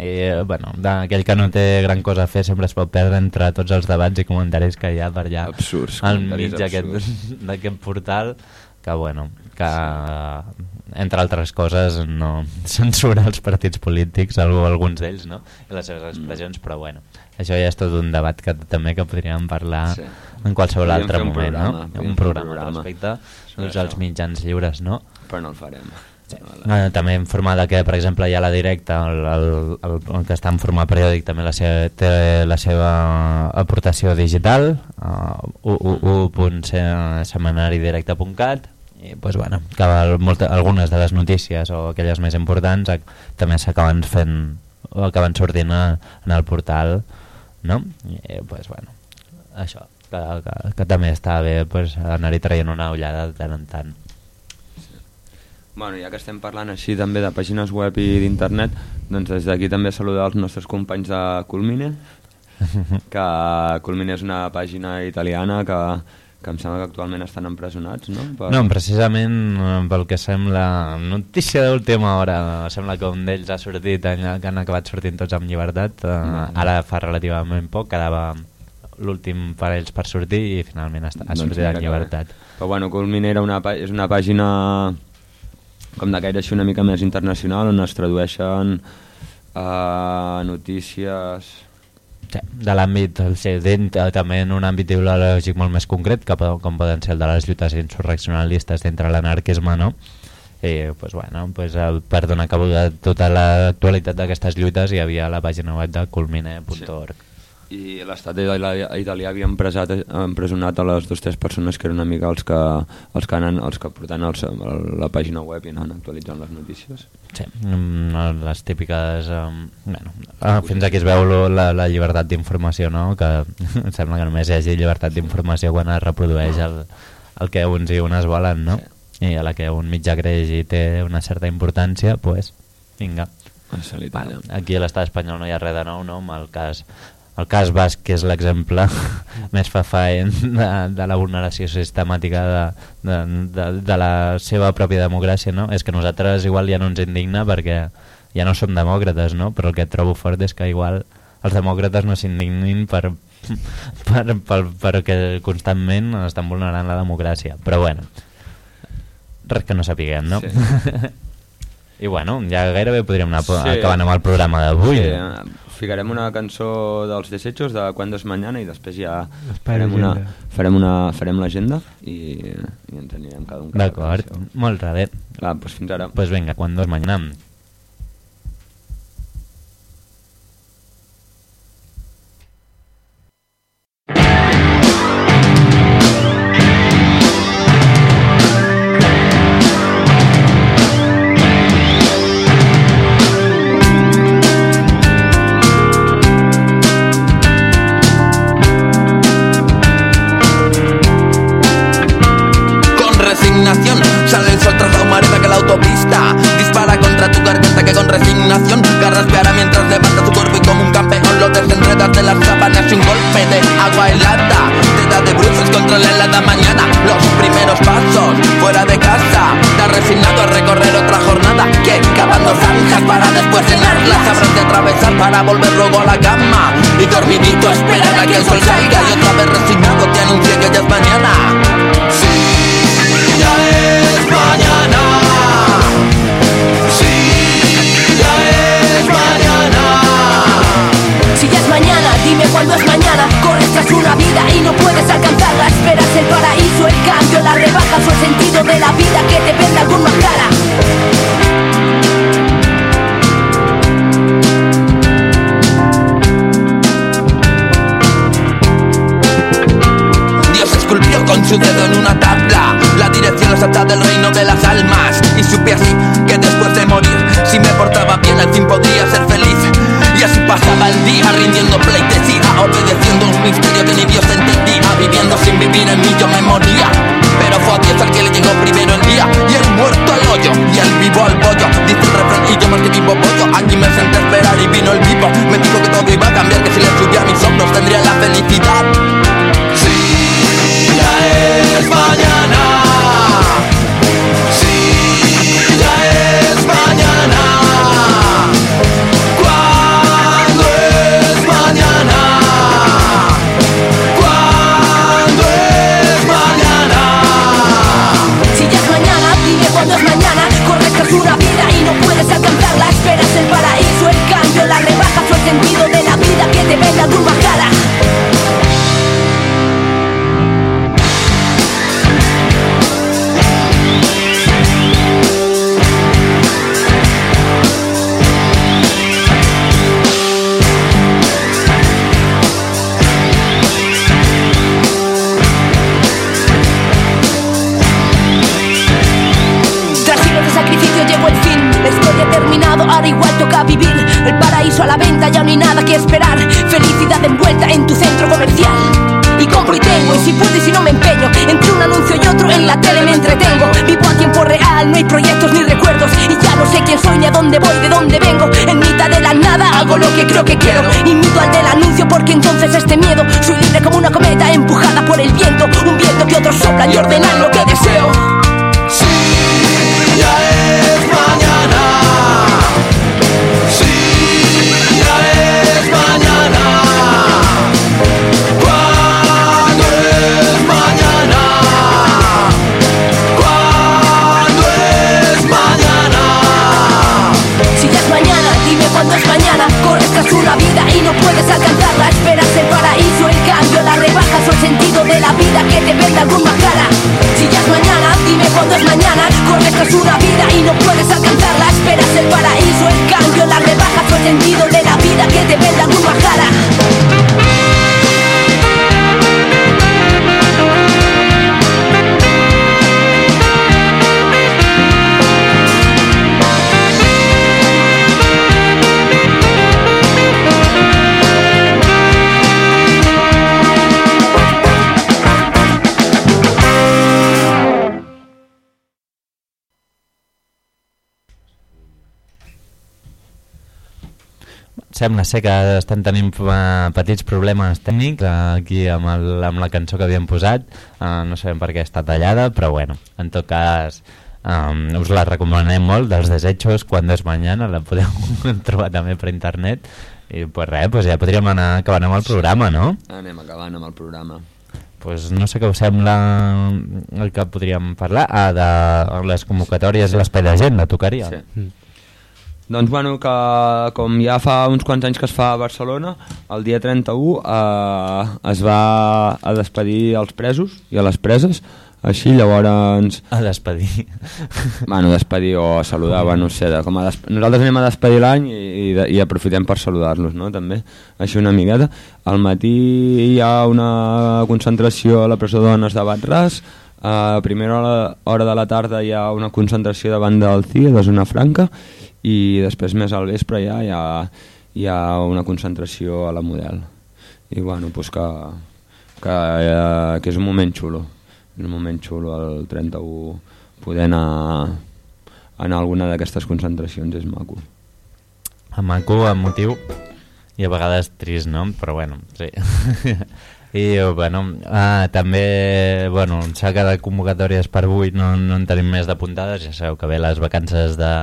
Speaker 5: i bueno, d'aquell que no té gran cosa a fer sempre es pot perdre entre tots els debats i comentaris que hi ha per allà
Speaker 4: Absurds,
Speaker 5: al mig d'aquest portal que bueno, que entre altres coses no censura els partits polítics, algú, alguns d'ells no? i les seves expressions, però bueno això ja és tot un debat que també que podríem parlar
Speaker 4: Sí.
Speaker 5: en qualsevol
Speaker 4: Podríem
Speaker 5: altre
Speaker 4: un
Speaker 5: moment
Speaker 4: programa,
Speaker 5: no?
Speaker 4: podríem fer
Speaker 5: un
Speaker 4: un
Speaker 5: programa,
Speaker 4: programa
Speaker 5: respecte doncs, als mitjans lliures no?
Speaker 4: Però no el farem.
Speaker 5: Eh, també informar que, per exemple, hi ha la directa, el, el, el, el que està en format periòdic també la seva, té la seva aportació digital, uh, u.semanaridirecte.cat i pues, bueno, que molta, algunes de les notícies o aquelles més importants ac també s'acaben fent o acaben sortint a, en el portal no? I, eh, pues, bueno, això que, que, que també està bé pues, anar-hi traient una ullada de tant en tant
Speaker 4: Bueno, ja que estem parlant així també de pàgines web i d'internet, doncs des d'aquí també saludar els nostres companys de Culmine, que Culmine és una pàgina italiana que, que em sembla que actualment estan empresonats, no? Per...
Speaker 5: No, precisament eh, pel que sembla notícia d'última hora, sembla que un d'ells ha sortit, que han acabat sortint tots amb llibertat, eh,
Speaker 4: Vale.
Speaker 5: ara fa relativament poc, quedava l'últim per ells per sortir i finalment està, ha
Speaker 4: Doncs
Speaker 5: sortit
Speaker 4: mira
Speaker 5: en
Speaker 4: que
Speaker 5: llibertat.
Speaker 4: Però bueno, Culmine era una, és una pàgina com de gaire així una mica més internacional on es tradueixen uh, notícies...
Speaker 5: Sí, de l'àmbit, sí, eh, també en un àmbit ideològic molt més concret, que, com poden ser el de les lluites insurreccionalistes dintre l'anarquisme, no? I, pues, bueno, pues, el, per donar cabuda a tota l'actualitat d'aquestes lluites hi havia la pàgina web de culmine.org.
Speaker 4: I l'estat italià, havia empresat, empresonat a les dues tres persones que eren una mica els que, els que, anen, els que porten els, la pàgina web i anaven actualitzant les notícies.
Speaker 5: Sí, mm, les típiques... Um, bueno, ah, fins aquí es veu lo- la, la llibertat d'informació, no? Que em sembla que només hi hagi llibertat d'informació quan es reprodueix el, el que uns i unes volen, no? I a la que un mitjà creix i té una certa importància, pues, vinga.
Speaker 4: L'Itàlia.
Speaker 5: Aquí a l'estat espanyol no hi ha res de nou, no? Amb el cas, el cas basc, que és l'exemple més fafaent de, de la vulneració sistemàtica de, de, de, de la seva pròpia democràcia, no? És que nosaltres igual ja no ens indigna perquè ja no som demòcrates, no? Però el que trobo fort és que igual els demòcrates no s'indignin per, per, per, perquè constantment estan vulnerant la democràcia. Però bueno, res que no sapiguem, no?
Speaker 4: Sí.
Speaker 5: I bueno, ja gairebé podríem anar
Speaker 4: Sí.
Speaker 5: acabant amb el programa d'avui.
Speaker 4: Sí, ficarem una cançó dels desechos de Cuando es mañana i després ja farem una, farem una farem l'agenda i, i ens anirem cada un cada
Speaker 5: D'acord, molt bé.
Speaker 4: Va, doncs fins ara.
Speaker 5: Pues venga, cuando es mañana.
Speaker 6: Que con resignación. Carraspeará mientras levanta tu cuerpo y como un campeón lo desenredas de las sábanas un golpe de agua helada. Te de bruces contra la helada mañana. Los primeros pasos fuera de casa. Te resignado a recorrer otra jornada. Que cavando zanjas para después llenarlas habrás de atravesar para volver luego a la cama. Y dormidito esperar a que el sol salga y otra vez resignado te anuncie que ya es mañana. Sí, ya es mañana.
Speaker 8: Cuándo es mañana una vida y no puedes alcanzarla Esperas el paraíso, el cambio, las rebajas o el sentido de la vida que te vende algún más cara.
Speaker 6: Dios esculpió con su dedo en una tabla la dirección exacta del reino de las almas y supe así que después de morir si me portaba bien al fin podría ser feliz pasaba el día rindiendo pleitesía, obedeciendo un misterio que ni Dios entendía, viviendo sin vivir en mí yo me moría. Pero fue a Dios al que le llegó primero el día, y el muerto al hoyo, y el vivo al pollo. Dice el refrán y yo más que vivo pollo. aquí me senté a esperar y vino el vivo. Me dijo que todo iba a cambiar, que si le subía a mis hombros tendría la felicidad.
Speaker 5: Sembla ser que estan tenint eh, petits problemes tècnics eh, aquí amb, el, amb la cançó que havíem posat. Eh, no sabem per què està tallada, però bueno, en tot cas um, us la recomanem molt, dels desechos, quan és mañana, la podeu trobar també per internet. I pues res, pues ja podríem anar acabant amb el programa, no?
Speaker 4: Anem acabant amb el programa.
Speaker 5: Pues no sé què us sembla el que podríem parlar. Ah, de les convocatòries i l'espai de gent, la tocaria.
Speaker 4: Sí. Doncs bueno, que com ja fa uns quants anys que es fa a Barcelona, el dia 31 eh, es va a despedir als presos i a les preses, així llavors...
Speaker 5: A despedir.
Speaker 4: Bueno, despedir o a saludar, bueno, no sé, de, com a des... nosaltres anem a despedir l'any i, i, de- i aprofitem per saludar-los, no?, també, així una miqueta. Al matí hi ha una concentració a la presó de dones de Batràs, a primera hora, hora de la tarda hi ha una concentració davant del CIE, de Zona Franca, i després més al vespre ja hi ha, hi ha una concentració a la Model. I bueno, pues que, que, eh, que és un moment xulo, és un moment xulo el 31 poder anar, anar a alguna d'aquestes concentracions és maco.
Speaker 5: A maco, emotiu i a vegades trist, no? Però bueno, sí. I bueno, ah, també, bueno, que de convocatòries per avui no, no en tenim més d'apuntades, ja sabeu que ve les vacances de,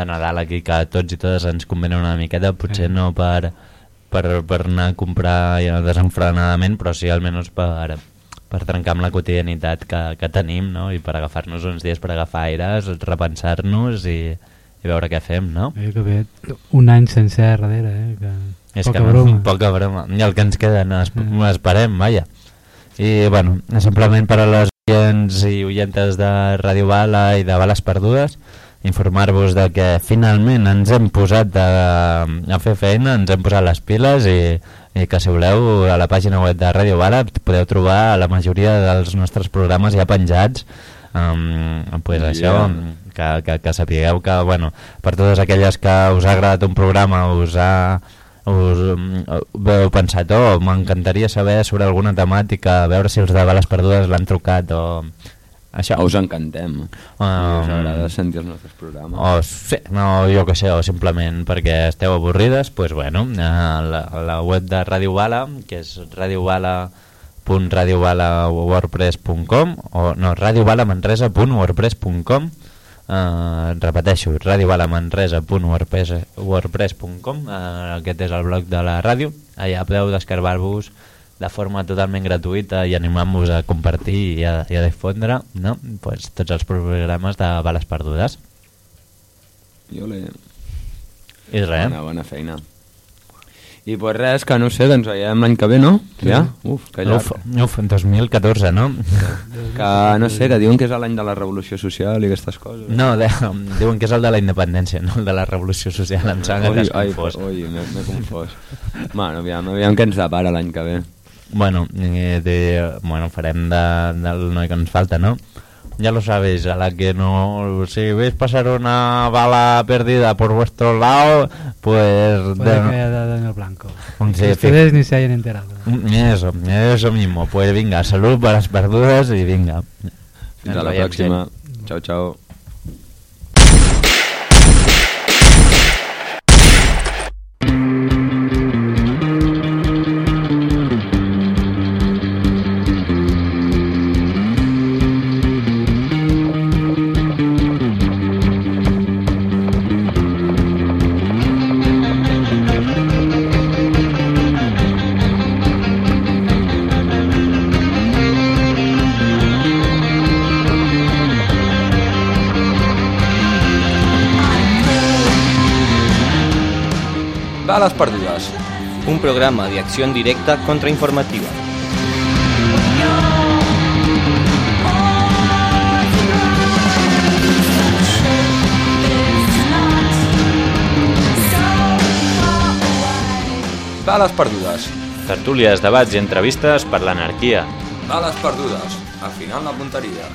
Speaker 5: de Nadal aquí que a tots i totes ens convenen una miqueta, potser
Speaker 3: Sí.
Speaker 5: no per, per, per anar a comprar ja desenfrenadament, però sí almenys per, per trencar amb la quotidianitat que, que tenim, no? I per agafar-nos uns dies per agafar aires, repensar-nos i, i veure què fem, no?
Speaker 3: Eh, que ve un any sencer darrere, eh? Que...
Speaker 5: És
Speaker 3: Poca
Speaker 5: que no,
Speaker 3: broma.
Speaker 5: poca broma. I el que ens queda, no, esp
Speaker 3: Mm.
Speaker 5: esperem, vaja. I, bueno, simplement per a les oients i oientes de Ràdio Bala i de Bales Perdudes, informar-vos de que finalment ens hem posat de, a fer feina, ens hem posat les piles i, i que si voleu a la pàgina web de Ràdio Bala podeu trobar la majoria dels nostres programes ja penjats um, pues
Speaker 4: Yeah.
Speaker 5: això que, que, que sapigueu que bueno, per totes aquelles que us ha agradat un programa us ha us mm, heu pensat, oh, m'encantaria saber sobre alguna temàtica, a veure si els de Bales Perdudes l'han trucat o... Això.
Speaker 4: Us encantem.
Speaker 5: Um,
Speaker 4: us agrada sentir els nostres programes.
Speaker 5: O, sí, no, jo que sé, o simplement perquè esteu avorrides, doncs pues, bueno, a la, a la web de Radio Bala, que és radiobala.radiobala.wordpress.com o no, radiobalamanresa.wordpress.com Uh, repeteixo, radiobalamanresa.wordpress.com uh, aquest és el blog de la ràdio allà podeu descarregar-vos de forma totalment gratuïta i animant-vos a compartir i a, i a difondre no? pues, tots els programes de Bales Perdudes
Speaker 4: Jo l'he...
Speaker 5: i res
Speaker 4: Bona, bona feina. I pues res, que no sé, doncs veiem l'any que ve, no? Ja? Uf, que llarg.
Speaker 5: uf, uf, 2014 no?
Speaker 4: Que no sé, que diuen que és l'any de la revolució social i aquestes coses.
Speaker 5: no, de, diuen que és el de la independència no el de la revolució social em sembla que t'has confós
Speaker 4: ui, m'he confós. bueno, aviam, aviam què ens depara l'any que ve.
Speaker 5: Bueno, eh, de, bueno, farem de, del noi que ens falta, ¿no? Ya lo sabéis, a la que no... Si veis pasar una bala perdida por vuestro lado, pues...
Speaker 3: Puede
Speaker 5: de-
Speaker 3: que haya dado en el blanco.
Speaker 5: Sí,
Speaker 3: Que ustedes ni se hayan enterado.
Speaker 5: Mm, Eso, eso mismo. Pues venga, salud para las perdudas y venga.
Speaker 4: Fins a la pròxima.
Speaker 5: gent.
Speaker 4: Ciao,
Speaker 1: programa de acción directa contrainformativa.
Speaker 4: Bales perdudes.
Speaker 2: Tertúlies, debats i entrevistes per l'anarquia.
Speaker 4: Bales perdudes. Al final la punteria.